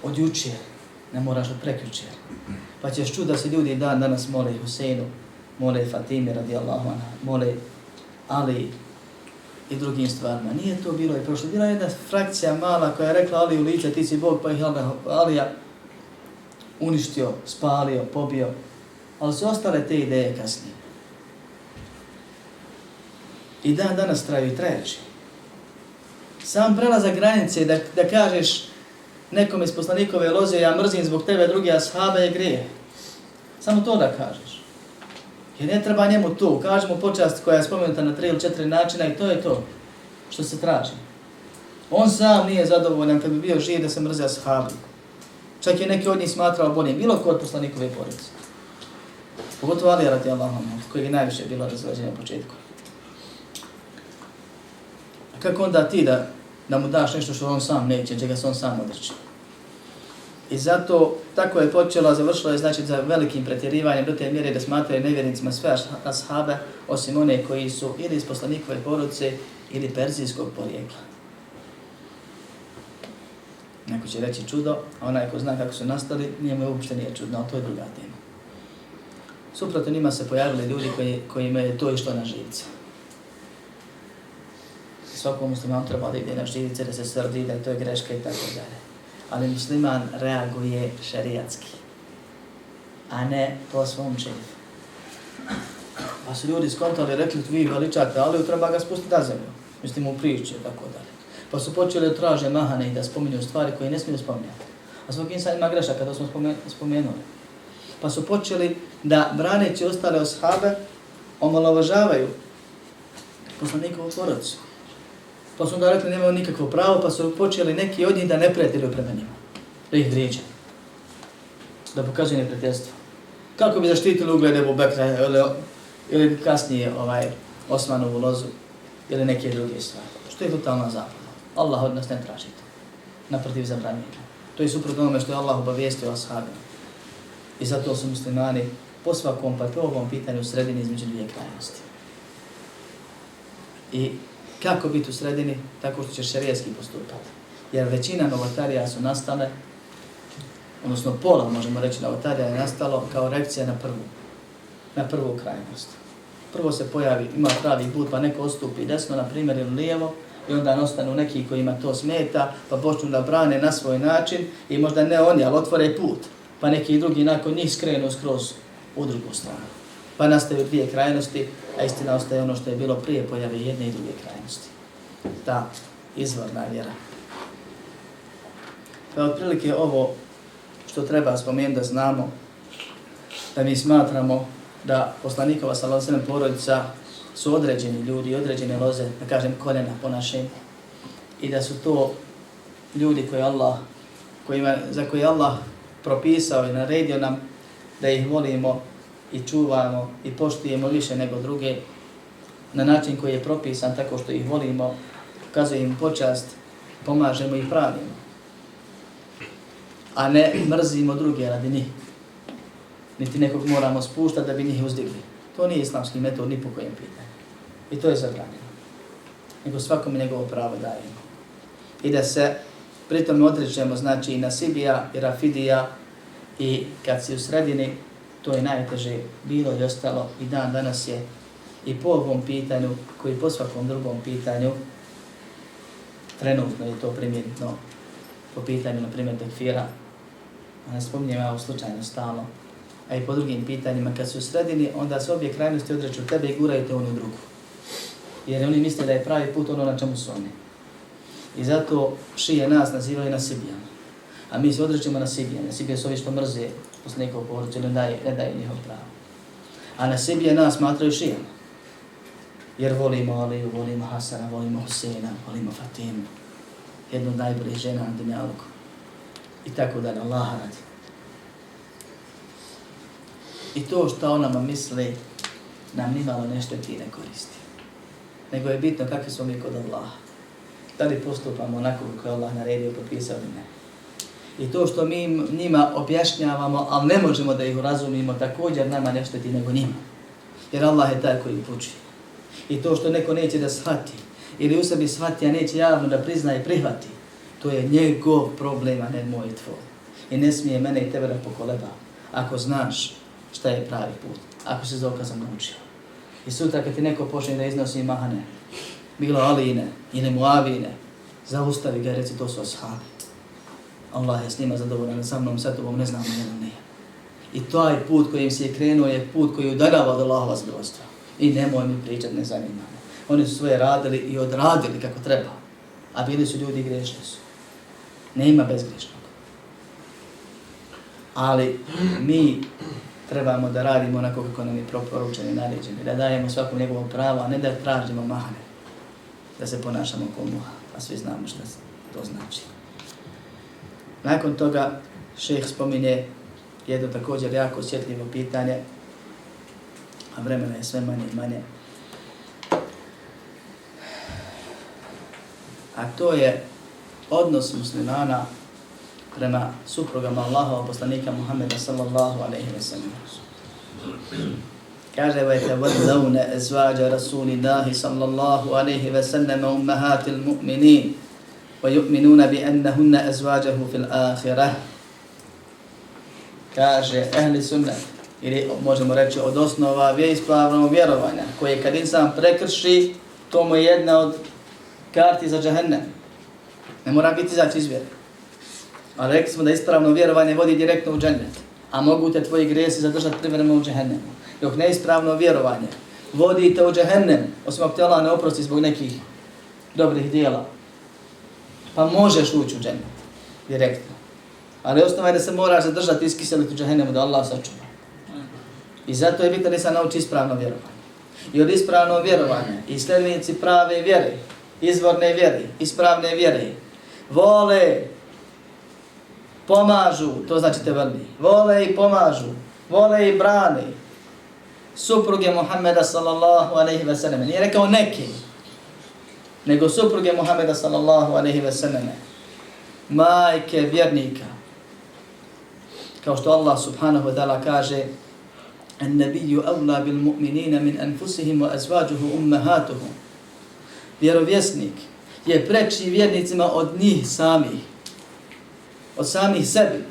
od jučer, ne moraš od prekjučer. Pa ćeš čuti da se ljudi dan danas mole Huseinu, mole Fatime radijallahu anha, mole Ali i drugim stvarima. Nije to bilo i prošlo. Bila jedna frakcija mala koja je rekla Ali u lice, ti si Bog, pa ih Alija uništio, spalio, pobio. Ali su ostale te ideje kasnije. I dan danas traju i trajeći. Sam prelazak granice da, da kažeš nekom iz poslanikove loze, ja mrzim zbog tebe drugi ashaba je grije. Samo to da kažeš. Jer ne treba njemu to. Kažemo počast koja je spomenuta na tri ili četiri načina i to je to što se traži. On sam nije zadovoljan kad bi bio živ da se mrze ashabi. Čak je neki od njih smatrao boljim. Bilo ko od poslanikove porodice. Pogotovo Ali radi Allahom, koji je najviše bilo razvođenje u početku. Kako onda ti da, da mu daš nešto što on sam neće, čega se on sam odreći? I zato tako je počelo, završilo je znači za velikim pretjerivanjem do te mjere da smatraju nevjernicima sve ashabe, osim one koji su ili iz poslanikove porodice ili perzijskog porijekla. Neko će reći čudo, a onaj ko zna kako su nastali, njemu uopšte nije čudno, ali to je druga tema. Suprotno njima se pojavili ljudi koji, koji imaju to išlo na živce. Svakom muslimanu treba da ide na živce, da se srdi, da to je greška i tako dalje. Ali musliman reaguje šerijatski, a ne po svom čefu. Pa su ljudi skontali rekli, vi veličate, ali treba ga spustiti na zemlju. Mislim u priče, tako dalje. Pa su počeli traže mahane i da spominju stvari koje ne smiju spominjati. A svog insan ima greša kada smo spomenuli pa su počeli da braneći ostale oshabe omalovažavaju poslanikovu porodicu. Pa su onda rekli nemaju nikakvo pravo, pa su počeli neki od njih da ne prijatelju prema njima. Da ih vrijeđa. Da pokazuje neprijateljstvo. Kako bi zaštitili ugled Ebu Bekra ili, ili kasnije ovaj Osmanovu lozu ili neke druge stvari. Što je totalna zapada. Allah od nas ne traži to. Naprotiv zabranjenja. To je suprotno onome što je Allah obavijestio ashabima. I zato su muslimani po svakom pa po ovom pitanju u sredini između dvije krajnosti. I kako biti u sredini? Tako što ćeš šarijeski postupati. Jer većina novotarija su nastale, odnosno pola možemo reći novotarija je nastalo kao reakcija na prvu, na prvu krajnost. Prvo se pojavi, ima pravi put, pa neko ostupi desno, na primjer, ili lijevo, i onda ostanu neki koji ima to smeta, pa počnu da brane na svoj način i možda ne oni, ali otvore put pa neki drugi nakon njih skrenu skroz u drugu stranu. Pa nastaju dvije krajnosti, a istina ostaje ono što je bilo prije pojave jedne i druge krajnosti. Ta izvorna vjera. Pa otprilike ovo što treba spomenuti da znamo, da mi smatramo da poslanikova salosene porodica su određeni ljudi, određene loze, da kažem koljena po našem, i da su to ljudi koji Allah, kojima, za koji Allah propisao i naredio nam da ih volimo i čuvamo i poštujemo više nego druge na način koji je propisan tako što ih volimo, ukazujemo im počast, pomažemo i pravimo. A ne mrzimo druge radi njih. Niti nekog moramo spuštati da bi njih uzdigli. To nije islamski metod ni po kojem pitanju. I to je zabranjeno. Nego svakome njegovo pravo dajemo. I da se pritom odrećemo znači i Nasibija i Rafidija i kad si u sredini to je najteže bilo i ostalo. I dan danas je i po ovom pitanju koji po svakom drugom pitanju trenutno je to primjetno po pitanju na primjer tekfira. A ne spominjem ja u slučajno stalno. A i po drugim pitanjima kad su sredini onda se obje krajnosti odreću tebe i guraju te onu drugu. Jer oni misle da je pravi put ono na čemu su oni. I zato šije nas nazivaju nasibijama a mi se odrećemo nasibijama nasibije su ovi što mrze poslanikov porodicu ne daje, ne daje njihov pravo a nasibije nas smatraju šijama jer volimo Aliju, volimo Hasana, volimo Husena, volimo Fatimu, jednu od najboljih žena na Dunjaluku. I tako da Allah radi. I to što o nama misli, nam nimalo nešto ti ne koristi. Nego je bitno kakvi smo mi kod Allaha. Da li postupamo onako kako je Allah naredio, propisao ili ne. I to što mi njima objašnjavamo, ali ne možemo da ih razumimo, također nama ne ti nego njima. Jer Allah je taj koji puči. I to što neko neće da shvati, ili u sebi shvati, a neće javno da prizna i prihvati, to je njegov problem, a ne moj tvoj. I ne smije mene i tebe da pokoleba, ako znaš šta je pravi put, ako se za okazom naučio. I sutra kad ti neko počne da iznosi mahane, bilo Aline ili Muavine, zaustavi ga i reci to su ashabi. Allah je s njima zadovoljan, sa mnom, sa tobom, ne znam, ne ne. I taj put kojim si je krenuo je put koji udarava od Allahova zbilostva. I nemoj mi pričat, ne zanima me. Oni su svoje radili i odradili kako treba. A bili su ljudi grešni su. Nema bezgrešnog. Ali mi trebamo da radimo onako kako nam je proporučeno i naređeno. Da dajemo svakom njegovom pravo, a ne da tražimo mahane. Da se ponašamo kao muha. A svi znamo što to znači. Nakon toga šejh spomine jedno također jako osjetljivo pitanje a vremena je sve manje i manje. A to je odnos muslimana prema suprugama Allahova poslanika Muhammeda sallallahu alaihi wa sallam. Kaže wa yatawallawna azwaja rasulillahi sallallahu alaihi wa sallam ummahatil mu'minin wa yu'minuna bi annahunna azwajahu fil akhirah. Kaže ehli sunnet, ili možemo reći od osnova vjeispravnog vjerovanja, koje kad insan prekrši, to mu je jedna od karti za džahennem. Ne mora biti zaći izvjer. Ali rekli smo da ispravno vjerovanje vodi direktno u džennet. A mogu te tvoji grijesi zadržati privremeno u džahennemu. Dok neispravno vjerovanje vodi te u džahennem, osim ako te Allah ne oprosti zbog nekih dobrih dijela, pa možeš ući u džennet direktno. Ali osnova je da se moraš zadržati iskiseliti u džahennemu da Allah sačuva. I zato je bitno da se nauči ispravno vjerovanje. I od ispravno vjerovanja i sljednici prave vjere, izvorne vjere, ispravne vjere, vole, pomažu, to znači te vrni, vole i pomažu, vole i brane, supruge Muhammeda sallallahu alaihi ve sellem. Nije rekao neki, nego supruge Muhammeda sallallahu aleyhi ve selleme. Majke vjernika. Kao što Allah subhanahu wa ta'ala kaže, النبي أولى بالمؤمنين من أنفسهم وأزواجه أمهاتهم vjerovjesnik je preči vjernicima od njih samih, od samih sebi,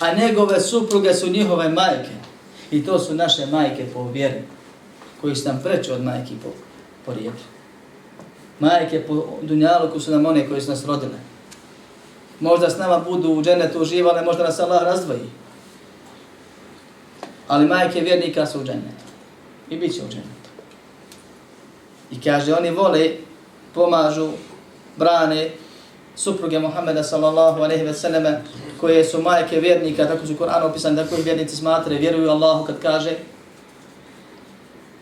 a njegove supruge su njihove majke i to su naše majke po vjeri, koji su nam preči od majki po, po rijeku. Majke po dunjaluku su nam one koji su nas rodile. Možda s nama budu u dženetu uživale, možda nas Allah razdvoji ali majke vjernika su u dženetu. I bit će u dženetu. I kaže, oni vole, pomažu, brane supruge Muhammeda sallallahu alejhi ve selleme, koje su majke vjernika, tako su Kur'an opisan, tako i vjernici smatraju, vjeruju Allahu kad kaže,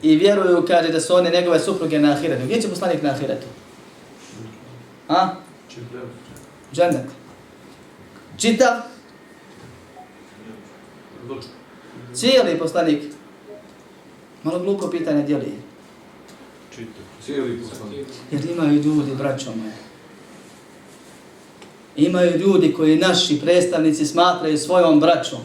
i vjeruju, kaže, da su one njegove supruge na ahiretu. Gdje će poslanik na ahiretu? A? Džennet. Čitav? Cijeli poslanik. Malo glupo pitanje dijeli.
Čito. Cijeli poslanik.
Jer imaju ljudi, braćo moje. Imaju ljudi koji naši predstavnici smatraju svojom braćom.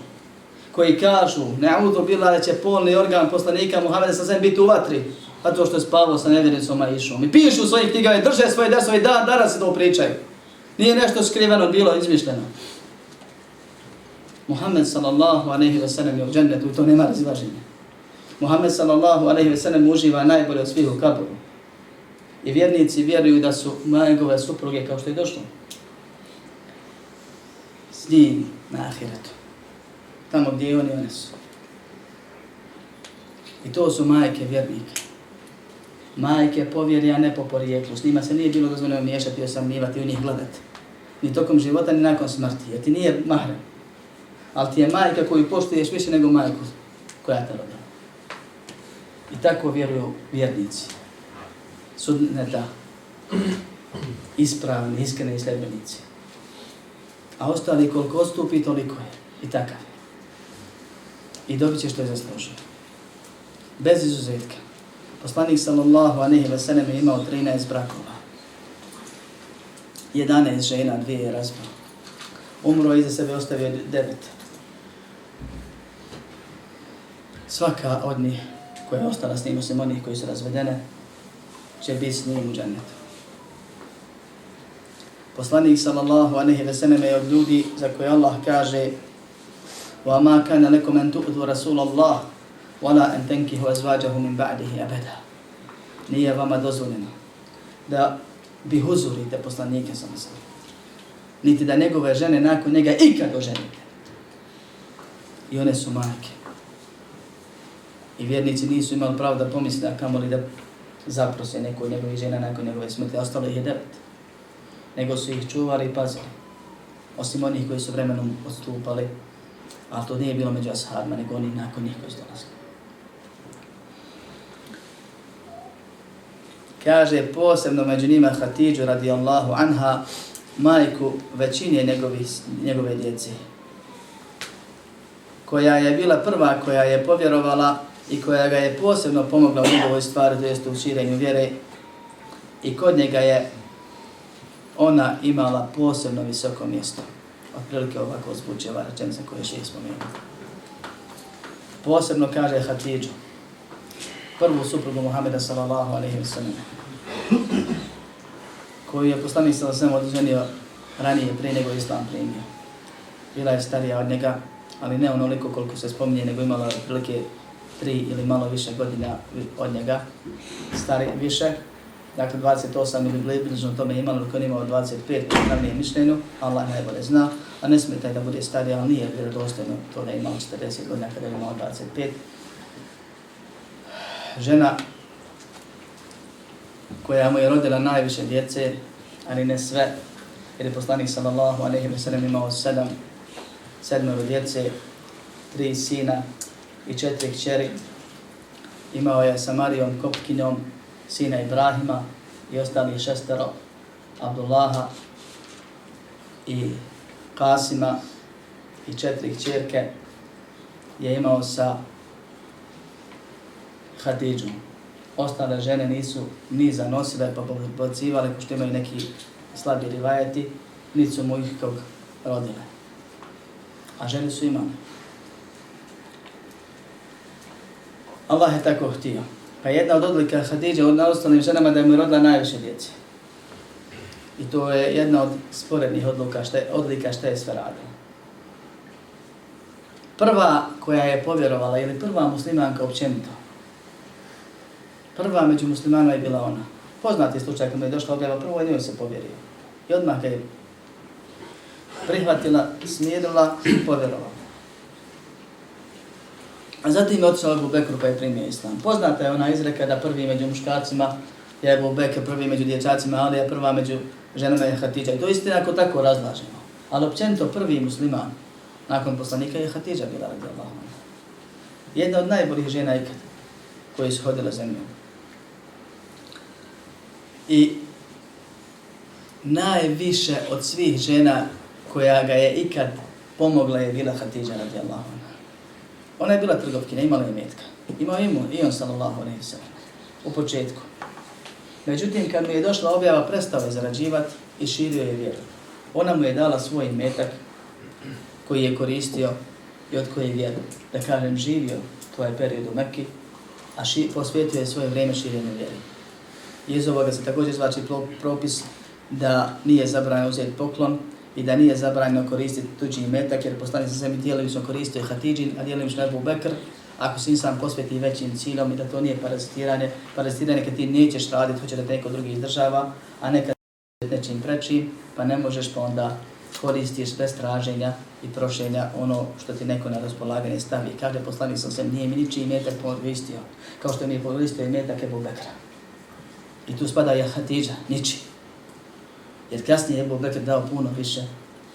Koji kažu, neudu bila da će polni organ poslanika Muhammeda sa sve biti u vatri. Pa to što je spavao sa nevjernicom a išao. I pišu u svojih knjigama i drže svoje desove i dan, danas se to pričaju. Nije nešto skriveno bilo, izmišljeno. Muhammed sallallahu aleyhi ve sellem je u džennetu i to nema razilaženja. Muhammed sallallahu aleyhi ve sellem uživa najbolje od svih u kaburu. I vjernici vjeruju da su njegove supruge kao što je došlo. S njim na ahiretu. Tamo gdje oni one su. I to su majke vjernike. Majke povjeri, a ne po porijeklu. S njima se nije bilo dozvoljeno miješati i u njih gledati. Ni tokom života, ni nakon smrti. Jer ti nije mahrem. Ali ti je majka koju poštuješ više nego majku koja te rodila. I tako vjeruju vjernici. Sudneta. Ispravni, iskreni sljedbenici. A ostali koliko ostupi, toliko je. I takav je. I dobit će što je zaslužio. Bez izuzetka. Poslanik sallallahu anehi ve sallam je imao 13 brakova. 11 žena, dvije je razbao. Umro i za sebe ostavio devet. Svaka od njih koja je ostala s njim, osim onih koji su razvedene, će biti s njim u džennetu. Poslanik sallallahu anehi ve sallam je od ljudi za koje Allah kaže وَمَا كَانَ لَكُمْ أَن تُؤْذُوا رَسُولَ اللَّهِ وَلَا أَن تَنْكِهُ أَزْوَاجَهُ مِنْ بَعْدِهِ أَبَدًا Nije vama dozvoljeno da bi huzurite poslanike sa mislim. Niti da njegove žene nakon njega ikad oženite. I one su majke. I vjernici nisu imali pravo da pomisle, a kamoli da zaprose neko od njegovih žena nakon njegove smrti. Ostalo ih je devet. Nego su ih čuvali i pazili. Osim onih koji su vremenom odstupali. Ali to nije bilo među ashabima, nego oni nakon njih koji su dolazili. Kaže posebno među njima Hatidžu radijallahu anha, majku većine njegovi, njegove djece. Koja je bila prva koja je povjerovala i koja ga je posebno pomogla u njegovoj stvari, to jeste u širenju vjere. I kod njega je ona imala posebno visoko mjesto. Otprilike ovako zvuči ova rečenica koju še spomenuo. Posebno kaže Hatidžu, prvu suprugu Muhammeda sallallahu alaihi wa sallam, koju je poslanik sallallahu alaihi wa sallam odženio ranije, prije nego islam primio. Bila je starija od njega, ali ne onoliko koliko se spominje, nego imala otprilike tri ili malo više godina od njega, stari više, dakle 28 ili bližno tome imalo, dok on imao 25, nam nije mišljenju, Allah najbolje zna, a ne smetaj da bude stariji, ali nije vjerodostojno to da je imao 40 godina kada je imao 25. Žena koja mu je rodila najviše djece, ali ne sve, jer je poslanik sallallahu alaihi wa sallam imao sedam, sedmero djece, tri sina i četiri kćeri. Imao je sa Marijom Kopkinjom, sina Ibrahima i ostali šestero, Abdullaha i Kasima i četiri čerke je imao sa Hatidžom. Ostale žene nisu ni zanosile pa pobacivale, pošto imaju neki slabi rivajeti, niti su mu ih kog rodile. A žene su imane. Allah je tako htio. Pa jedna od odlika Hadidža od naostalim ženama da je mu rodila najviše djece. I to je jedna od sporednih odluka šta je, odlika šta je sve radila. Prva koja je povjerovala, ili prva muslimanka općenito, prva među muslimanima je bila ona. Poznati slučaj kada je došla objava, prvo je njoj se povjerio. I odmah je prihvatila, smirila i povjerovala. A zatim je otišao Ebu Bekru pa je primio islam. Poznata je ona izreka da prvi među muškarcima je Abu Bekr, prvi među dječacima, ali je prva među ženama je Hatidža. I to istina ako tako razlažemo. Ali općenito prvi musliman nakon poslanika je Hatidža bila radi Allahom. Jedna od najboljih žena ikad koje su hodile zemljom. I najviše od svih žena koja ga je ikad pomogla je bila Hatidža radi Allahom. Ona je bila trgovkina, imala je metka. Imao imu i on sallallahu alaihi sallam. U početku. Međutim, kad mu je došla objava, prestao je zarađivati i širio je vjeru. Ona mu je dala svoj metak koji je koristio i od koje je vjeru. Da kažem, živio tvoj period u Mekki, a ši, posvetio je svoje vrijeme širenju vjeri. I iz ovoga se također zvači propis da nije zabranjeno uzeti poklon i da nije zabranjeno koristiti tuđi metak, jer poslani se sami dijelili su koristio i Hatidžin, a dijelili je Nebu Bekr, ako se insan posveti većim ciljom i da to nije parazitiranje, parazitiranje kad ti nećeš raditi, hoće da te neko drugi izdržava, a nekad nečim prečim, pa ne možeš pa onda koristiš bez traženja i prošenja ono što ti neko na raspolaganje stavi. Kaže poslanik sam sem, nije mi ničiji metak povistio, kao što mi je povistio i metak Ebu Bekra. I tu spada je Hatidža, niči. Jer kasnije je Ebu Bekr dao puno više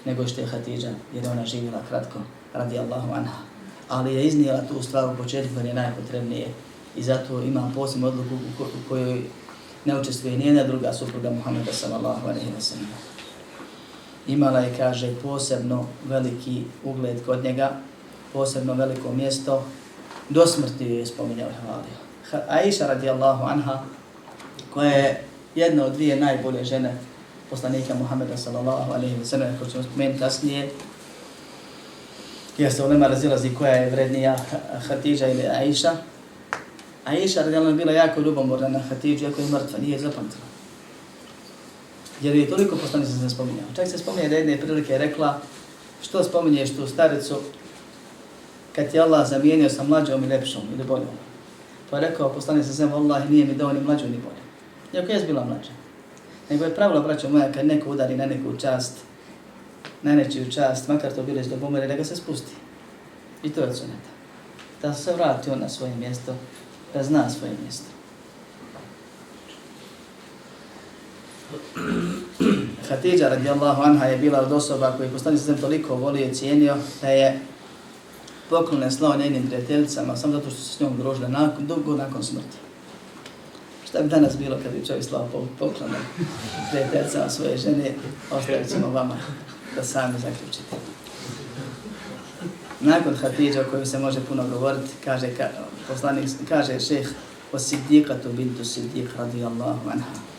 nego što je Hatidža, jer ona živjela kratko, radi Allahu anha. Ali je iznijela tu stvar u početku jer je najpotrebnije. I zato imam posebnu odluku u kojoj ne učestvuje nijedna druga supruga Muhammeda sallallahu alaihi wa sallam imala je, kaže, posebno veliki ugled kod njega, posebno veliko mjesto, do smrti je spominjao i hvalio. Aisha radijallahu anha, koja je jedna od dvije najbolje žene poslanika Muhammeda sallallahu alaihi wa sallam, ko ćemo spomenuti kasnije, jer se u nema razilazi koja je vrednija Hatidža ili Aisha. Aisha radijallahu bila jako ljubomorna na Hatidžu, jako je mrtva, nije zapamtila. Jer je toliko poslanica se spominjao. Čak se spominje da jedne prilike je rekla što spominješ tu staricu kad ti Allah zamijenio sa mlađom i lepšom ili boljom. Pa je rekao poslanik se zemlje, Allah nije mi dao ni mlađu ni bolju. Iako je bila mlađa. Nego je pravilo, braćo moja, kad neko udari na neku čast, na nečiju čast, makar to bilo iz dobomere, da ga se spusti. I to je suneta. Da se vrati on na svoje mjesto, da zna svoje mjesto. Hatidža radijallahu anha je bila od osoba koji postani sam toliko volio i cijenio da je poklone slao njenim prijateljicama samo zato što se s njom družila nakon, dugo nakon smrti. Šta bi danas bilo kad bi čovjek slao poklone prijateljicama svoje žene, ostavit ćemo vama da sami zaključite. Nakon Hatidža o kojoj se može puno govoriti, kaže, ka, poslanik, kaže šeh o Siddiqatu bintu Siddiq radijallahu anha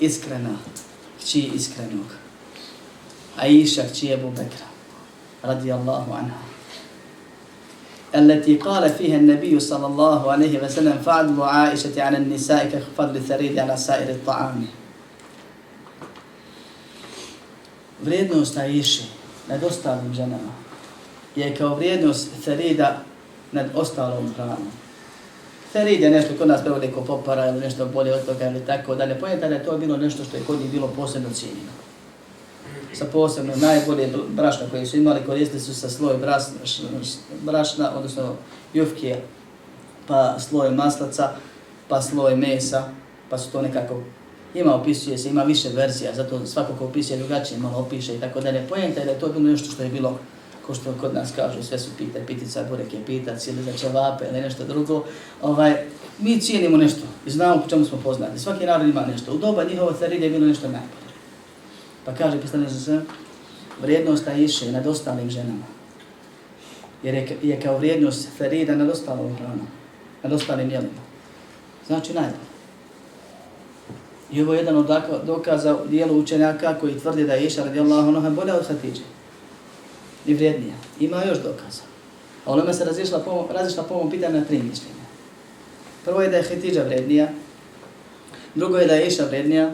iskrena, kći iskrenog. Aisha, kći Ebu Bekra, radijallahu anha. التي قال فيها النبي صلى الله عليه وسلم فضل عائشة على النساء كفضل الثريد على سائر الطعام. Vrijednost Aisha nad ostalim ženama je kao vrijednost Therida nad ostalom hranom. Ferid je nešto kod nas prevode ko popara ili nešto bolje od toga ili tako dalje. Pojenta da je to bilo nešto što je kod njih bilo posebno cijenjeno. Sa posebno najbolje brašna koje su imali koristili su sa sloj brašna, odnosno jufke, pa sloj maslaca, pa sloj mesa, pa su to nekako ima opisuje se, ima više verzija, zato svako ko opisuje drugačije malo opiše i tako dalje. Pojenta je da je to bilo nešto što je bilo ko što kod nas kažu, sve su pite, pitica, burek je pitac ili za čevape ili nešto drugo. Ovaj, mi cijenimo nešto i znamo po čemu smo poznati. Svaki narod ima nešto. U doba njihova carine je bilo nešto najbolje. Pa kaže poslanik sa sve, vrijednost Aisha nad ostalim ženama. Jer je, je kao vrijednost Ferida nad ostalom hranom, nad ostalim jelima. Znači najbolje. I ovo je jedan od dokaza dijelu učenjaka koji tvrdi da je Iša radijallahu anha bolja od Hatidže i vrijednija. Ima još dokaza. A onome se razišla po, razišla po ovom pitanju na tri mišljenja. Prvo je da je Hatidža vrijednija, drugo je da je Iša vrijednija,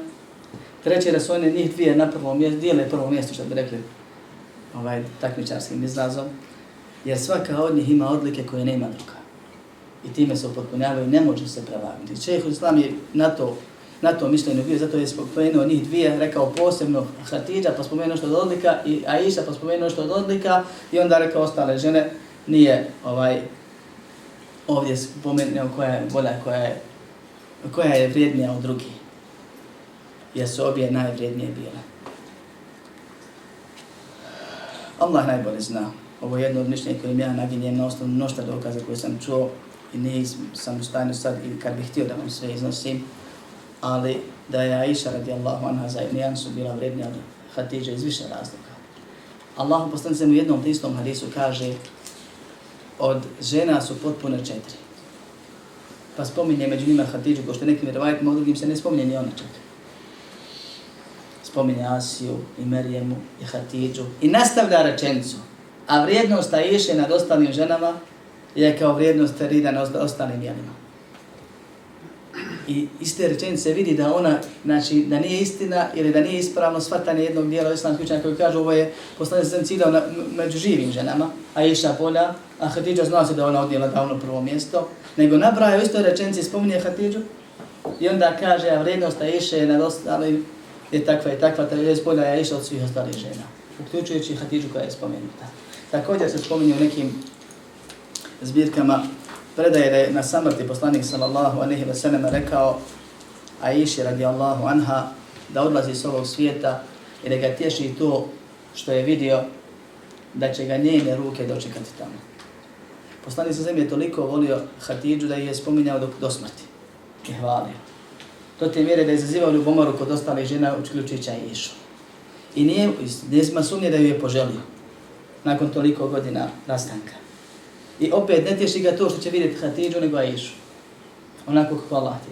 treće da su one njih dvije na prvom mjestu, dijele prvo mjesto što bi rekli ovaj, takmičarskim izrazom, jer svaka od njih ima odlike koje nema druga. I time se upotpunjavaju, ne može se prevagnuti. Čeh Islam je na to na to mišljenju bio, zato je spomenuo njih dvije, rekao posebno Hatidža, pa spomenuo što od odlika, i Aisha, pa spomenuo što od odlika, i onda rekao ostale žene, nije ovaj ovdje spomenuo koja je bolja, koja je, koja je vrijednija od drugih. Jer su obje najvrednije bile. Allah najbolje zna. Ovo je jedno od mišljenja kojim ja naginjem na osnovu mnošta dokaza koje sam čuo i nisam u stanju sad, i kad bih htio da vam sve iznosim, ali da je Aisha radijallahu anha za nijansu bila vrednija od Hatidža iz više razloga. Allah poslani se u jednom tistom hadisu kaže od žena su potpuno četiri. Pa spominje među njima Hatidžu, ko što nekim vjerovajitima, drugim se ne spominje ni ona čak. Spominje Asiju i Merijemu i Hatidžu i nastavlja rečenicu. A vrijednost Aisha nad ostalim ženama je kao vrijednost Terida nad ostalim jelima. I iz te rečenice vidi da ona, znači, da nije istina ili da nije ispravno shvatanje jednog dijela islamskih učenja koji kažu ovo je poslanje sam ciljao na, među živim ženama, a iša polja, a Hatidža zna se da ona odjela davno prvo mjesto, nego nabraja u istoj rečenici spominje Hatidžu i onda kaže, a vrednost a iša je nadostali je takva i takva, ta je bolja je išla od svih ostalih žena, uključujući Hatidžu koja je spomenuta. Također se spominje u nekim zbirkama predaje da je na samrti poslanik sallallahu alaihi wa sallam rekao Aiši radijallahu anha da odlazi s ovog svijeta i da ga tješi to što je vidio da će ga njene ruke dočekati tamo. Poslanik sa zemlje je toliko volio Hatidžu da je spominjao do, do smrti i hvalio. To te mjere da je zazivao ljubomoru kod ostalih žena uključića i išao. I nije, nije sumnje da ju je poželio nakon toliko godina rastanka. I opet ne tješi ga to što će vidjeti Hatidžu nego Aishu. Onako kako Allah ti.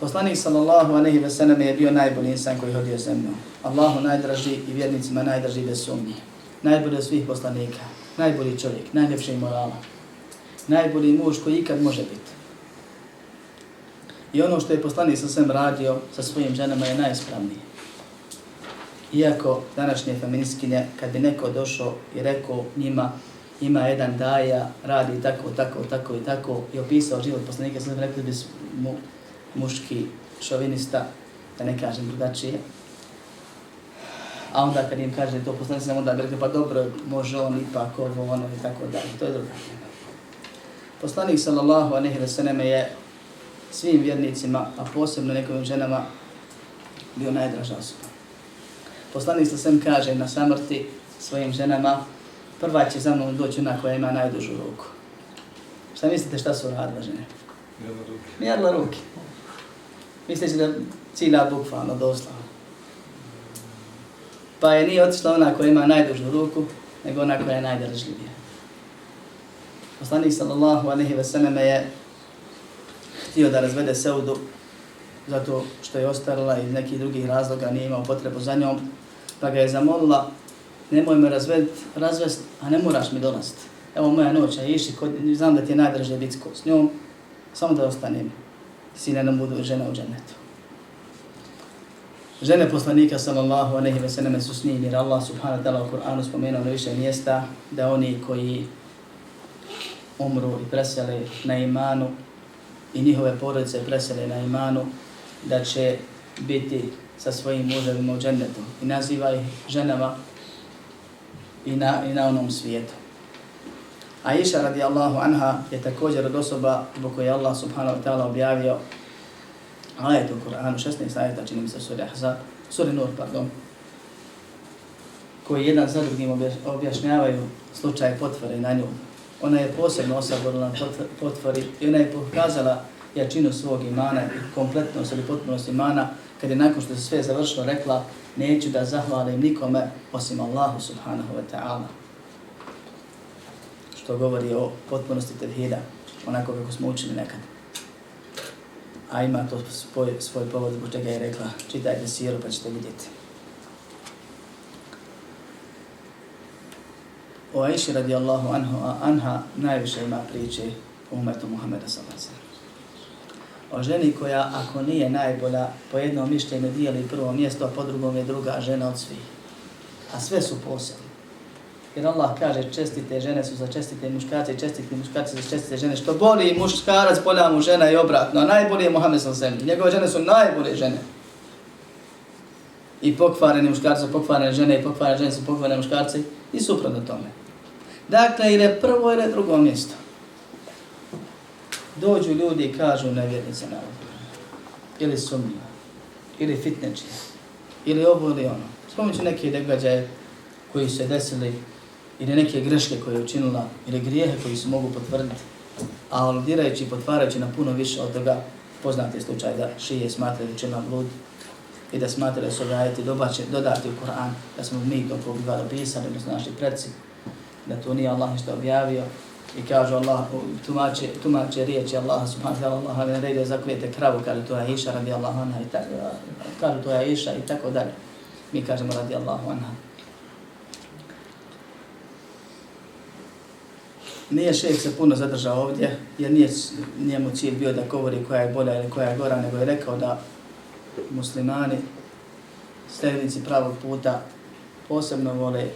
Poslanik sallallahu aleyhi ve sallam je bio najbolji insan koji hodio zemlju. Allahu najdraži i vjernicima najdraži bez sumnje. Najbolji od svih poslanika. Najbolji čovjek, najljepši morala. Najbolji muž koji ikad može biti. I ono što je poslanik sa svem radio sa svojim ženama je najispravnije. Iako današnje feministkinje, kad bi neko došao i rekao njima, ima jedan daja, radi tako, tako, tako i tako, i opisao život poslanika, sam rekli bi mu muški šovinista, da ne kažem drugačije. A onda kad im kaže to poslanik, sam onda bi rekli, pa dobro, može on ipak ovo, ono i tako da, to je druga. Poslanik sallallahu aleyhi ve selleme je svim vjernicima, a posebno nekovim ženama, bio najdraža osoba. Poslanik sa kaže na samrti svojim ženama, prva će za mnom doći ona koja ima najdužu ruku. Šta mislite šta su radile žene? Mjerla ruke. Mjerla ruke. Da cilja bukvalno, doslovno. Pa je nije otišla ona koja ima najdužu ruku, nego ona koja je najdržljivija. Poslanik sallallahu alaihi ve sellem je htio da razvede Seudu zato što je ostarila iz nekih drugih razloga, nije imao potrebu za njom, pa ga je zamolila, nemoj me razved, razvest, a ne moraš mi dolaziti. Evo moja noć, a iši, kod, znam da ti je najdraže biti s njom, samo da ostanem, sine nam budu žene u džennetu. Žene poslanika sallallahu alejhi ve selleme su s njim jer Allah subhanahu wa taala u Kur'anu spomenuo na više mjesta da oni koji umru i presele na imanu i njihove porodice presele na imanu da će biti sa svojim muževima u džennetu i naziva ih ženama i na, i na onom svijetu. A Iša radijallahu anha je također od osoba zbog koje Allah subhanahu wa ta'ala objavio ajet u Kur'anu, 16 ajeta, čini mi se suri Ahzab, suri Nur, pardon, koji jedan za drugim objašnjavaju slučaj potvore na nju. Ona je posebno osaborila potvori i ona je pokazala jačinu svog imana i kompletnost ili potpunost imana, kad je nakon što se sve završilo rekla, neću da zahvalim nikome osim Allahu subhanahu wa ta'ala. Što govori o potpunosti tevhida, onako kako smo učili nekad. A ima to svoj, svoj povod zbog čega je rekla, čitajte siru pa ćete vidjeti. O Aiši radijallahu anhu, anha najviše ima priče o umetu Muhammeda sallallahu o ženi koja, ako nije najbolja, po jednom mišljenju dijeli prvo mjesto, a po drugom je druga žena od svih. A sve su posebne. Jer Allah kaže čestite žene su za čestite muškarce i čestite muškarce za čestite žene. Što boli muškarac, bolja mu žena i obratno. A najbolji je Muhammed sa zemlji. Njegove žene su najbolje žene. I pokvareni muškarci su pokvarene žene i pokvarene žene su pokvarene muškarci i suprotno tome. Dakle, ili prvo ili drugo mjesto dođu ljudi i kažu nevjernice na ovo. Ili sumnjiva. Ili fitneči. Ili ovo ili ono. Spomeću neke događaje koji se desili ili neke greške koje je učinila ili grijehe koji se mogu potvrditi. A aludirajući i potvarajući na puno više od toga poznati slučaj da šije smatraju učinila blud i da smatraju su ajeti dodati u Koran, da smo mi to ko biva dopisali, odnosno naši predsi, da to nije Allah ništa objavio i kažu Allah, tumače, tumače riječi Allah subhanahu wa ta'ala, Allah ne redio zaklijete kravu, kaže to je Iša radi Allah anha i tako, kaže to je Iša i tako dalje. Mi kažemo radi Allah anha. Nije šejh se puno zadržao ovdje, jer nije njemu cilj bio da govori koja je bolja ili koja je gora, nego je rekao da muslimani, slednici pravog puta, posebno vole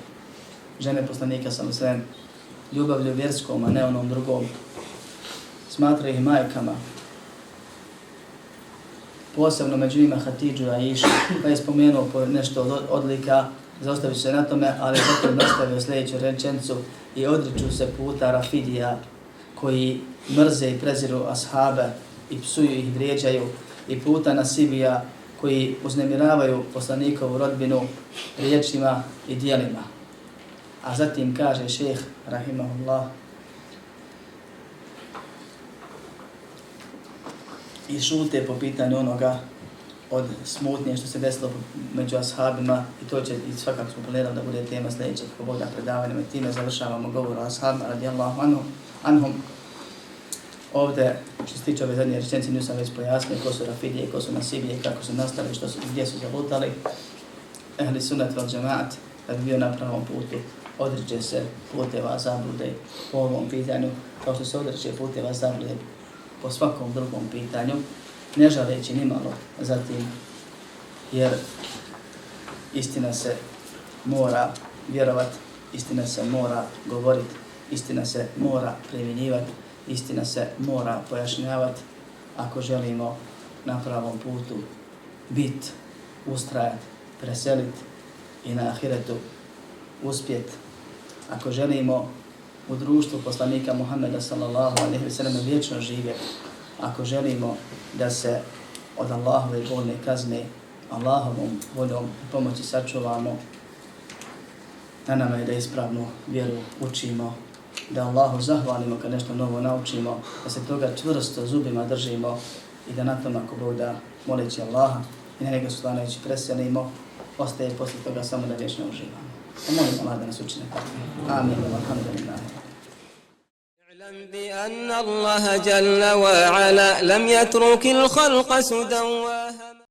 žene poslanika sam sve ljubavlju vjerskom, a ne onom drugom. Smatra ih majkama. Posebno među njima Hatidžu i pa je spomenuo po nešto od odlika, zaustavit se na tome, ali potom nastavio sljedeću rečencu i odriču se puta Rafidija koji mrze i preziru ashabe i psuju ih, vrijeđaju i puta Nasibija koji uznemiravaju poslanikovu rodbinu riječima i dijelima. A zatim kaže šeheh, rahimahullah, i šute po pitanju onoga od smutnje što se desilo među ashabima i to će i svakako smo planirali da bude tema sljedećeg poboda predavanja i time završavamo govor o ashabima radijallahu anhu, anhum. Ovde, što se tiče ove zadnje rečenice, nju sam već pojasnio ko su Rafidije, ko su Nasibije, kako su nastali, što su, gdje su zalutali. Ehli sunat val džemaat, da bi bio na pravom putu, odriče se puteva zablude po ovom pitanju, kao što se odriče puteva zablude po svakom drugom pitanju, ne žaleći ni malo za tim, jer istina se mora vjerovat, istina se mora govorit, istina se mora primjenjivat, istina se mora pojašnjavat. Ako želimo na pravom putu bit, ustrajat, preselit i na ahiretu uspjet. Ako želimo u društvu poslanika Muhammeda sallallahu alaihi wa sallam vječno živjeti, ako želimo da se od Allahove bolne kazne Allahovom voljom pomoći sačuvamo, na nama je da ispravnu vjeru učimo, da Allahu zahvalimo kad nešto novo naučimo, da se toga čvrsto zubima držimo i da na tom ako Bog da moleći Allaha i na njega slanajući preselimo, ostaje posle toga samo da vječno uživamo. ومولي سمادنا سجنا آمين. والحمد
لله بأن الله جل وعلا لم يترك الخلق سدى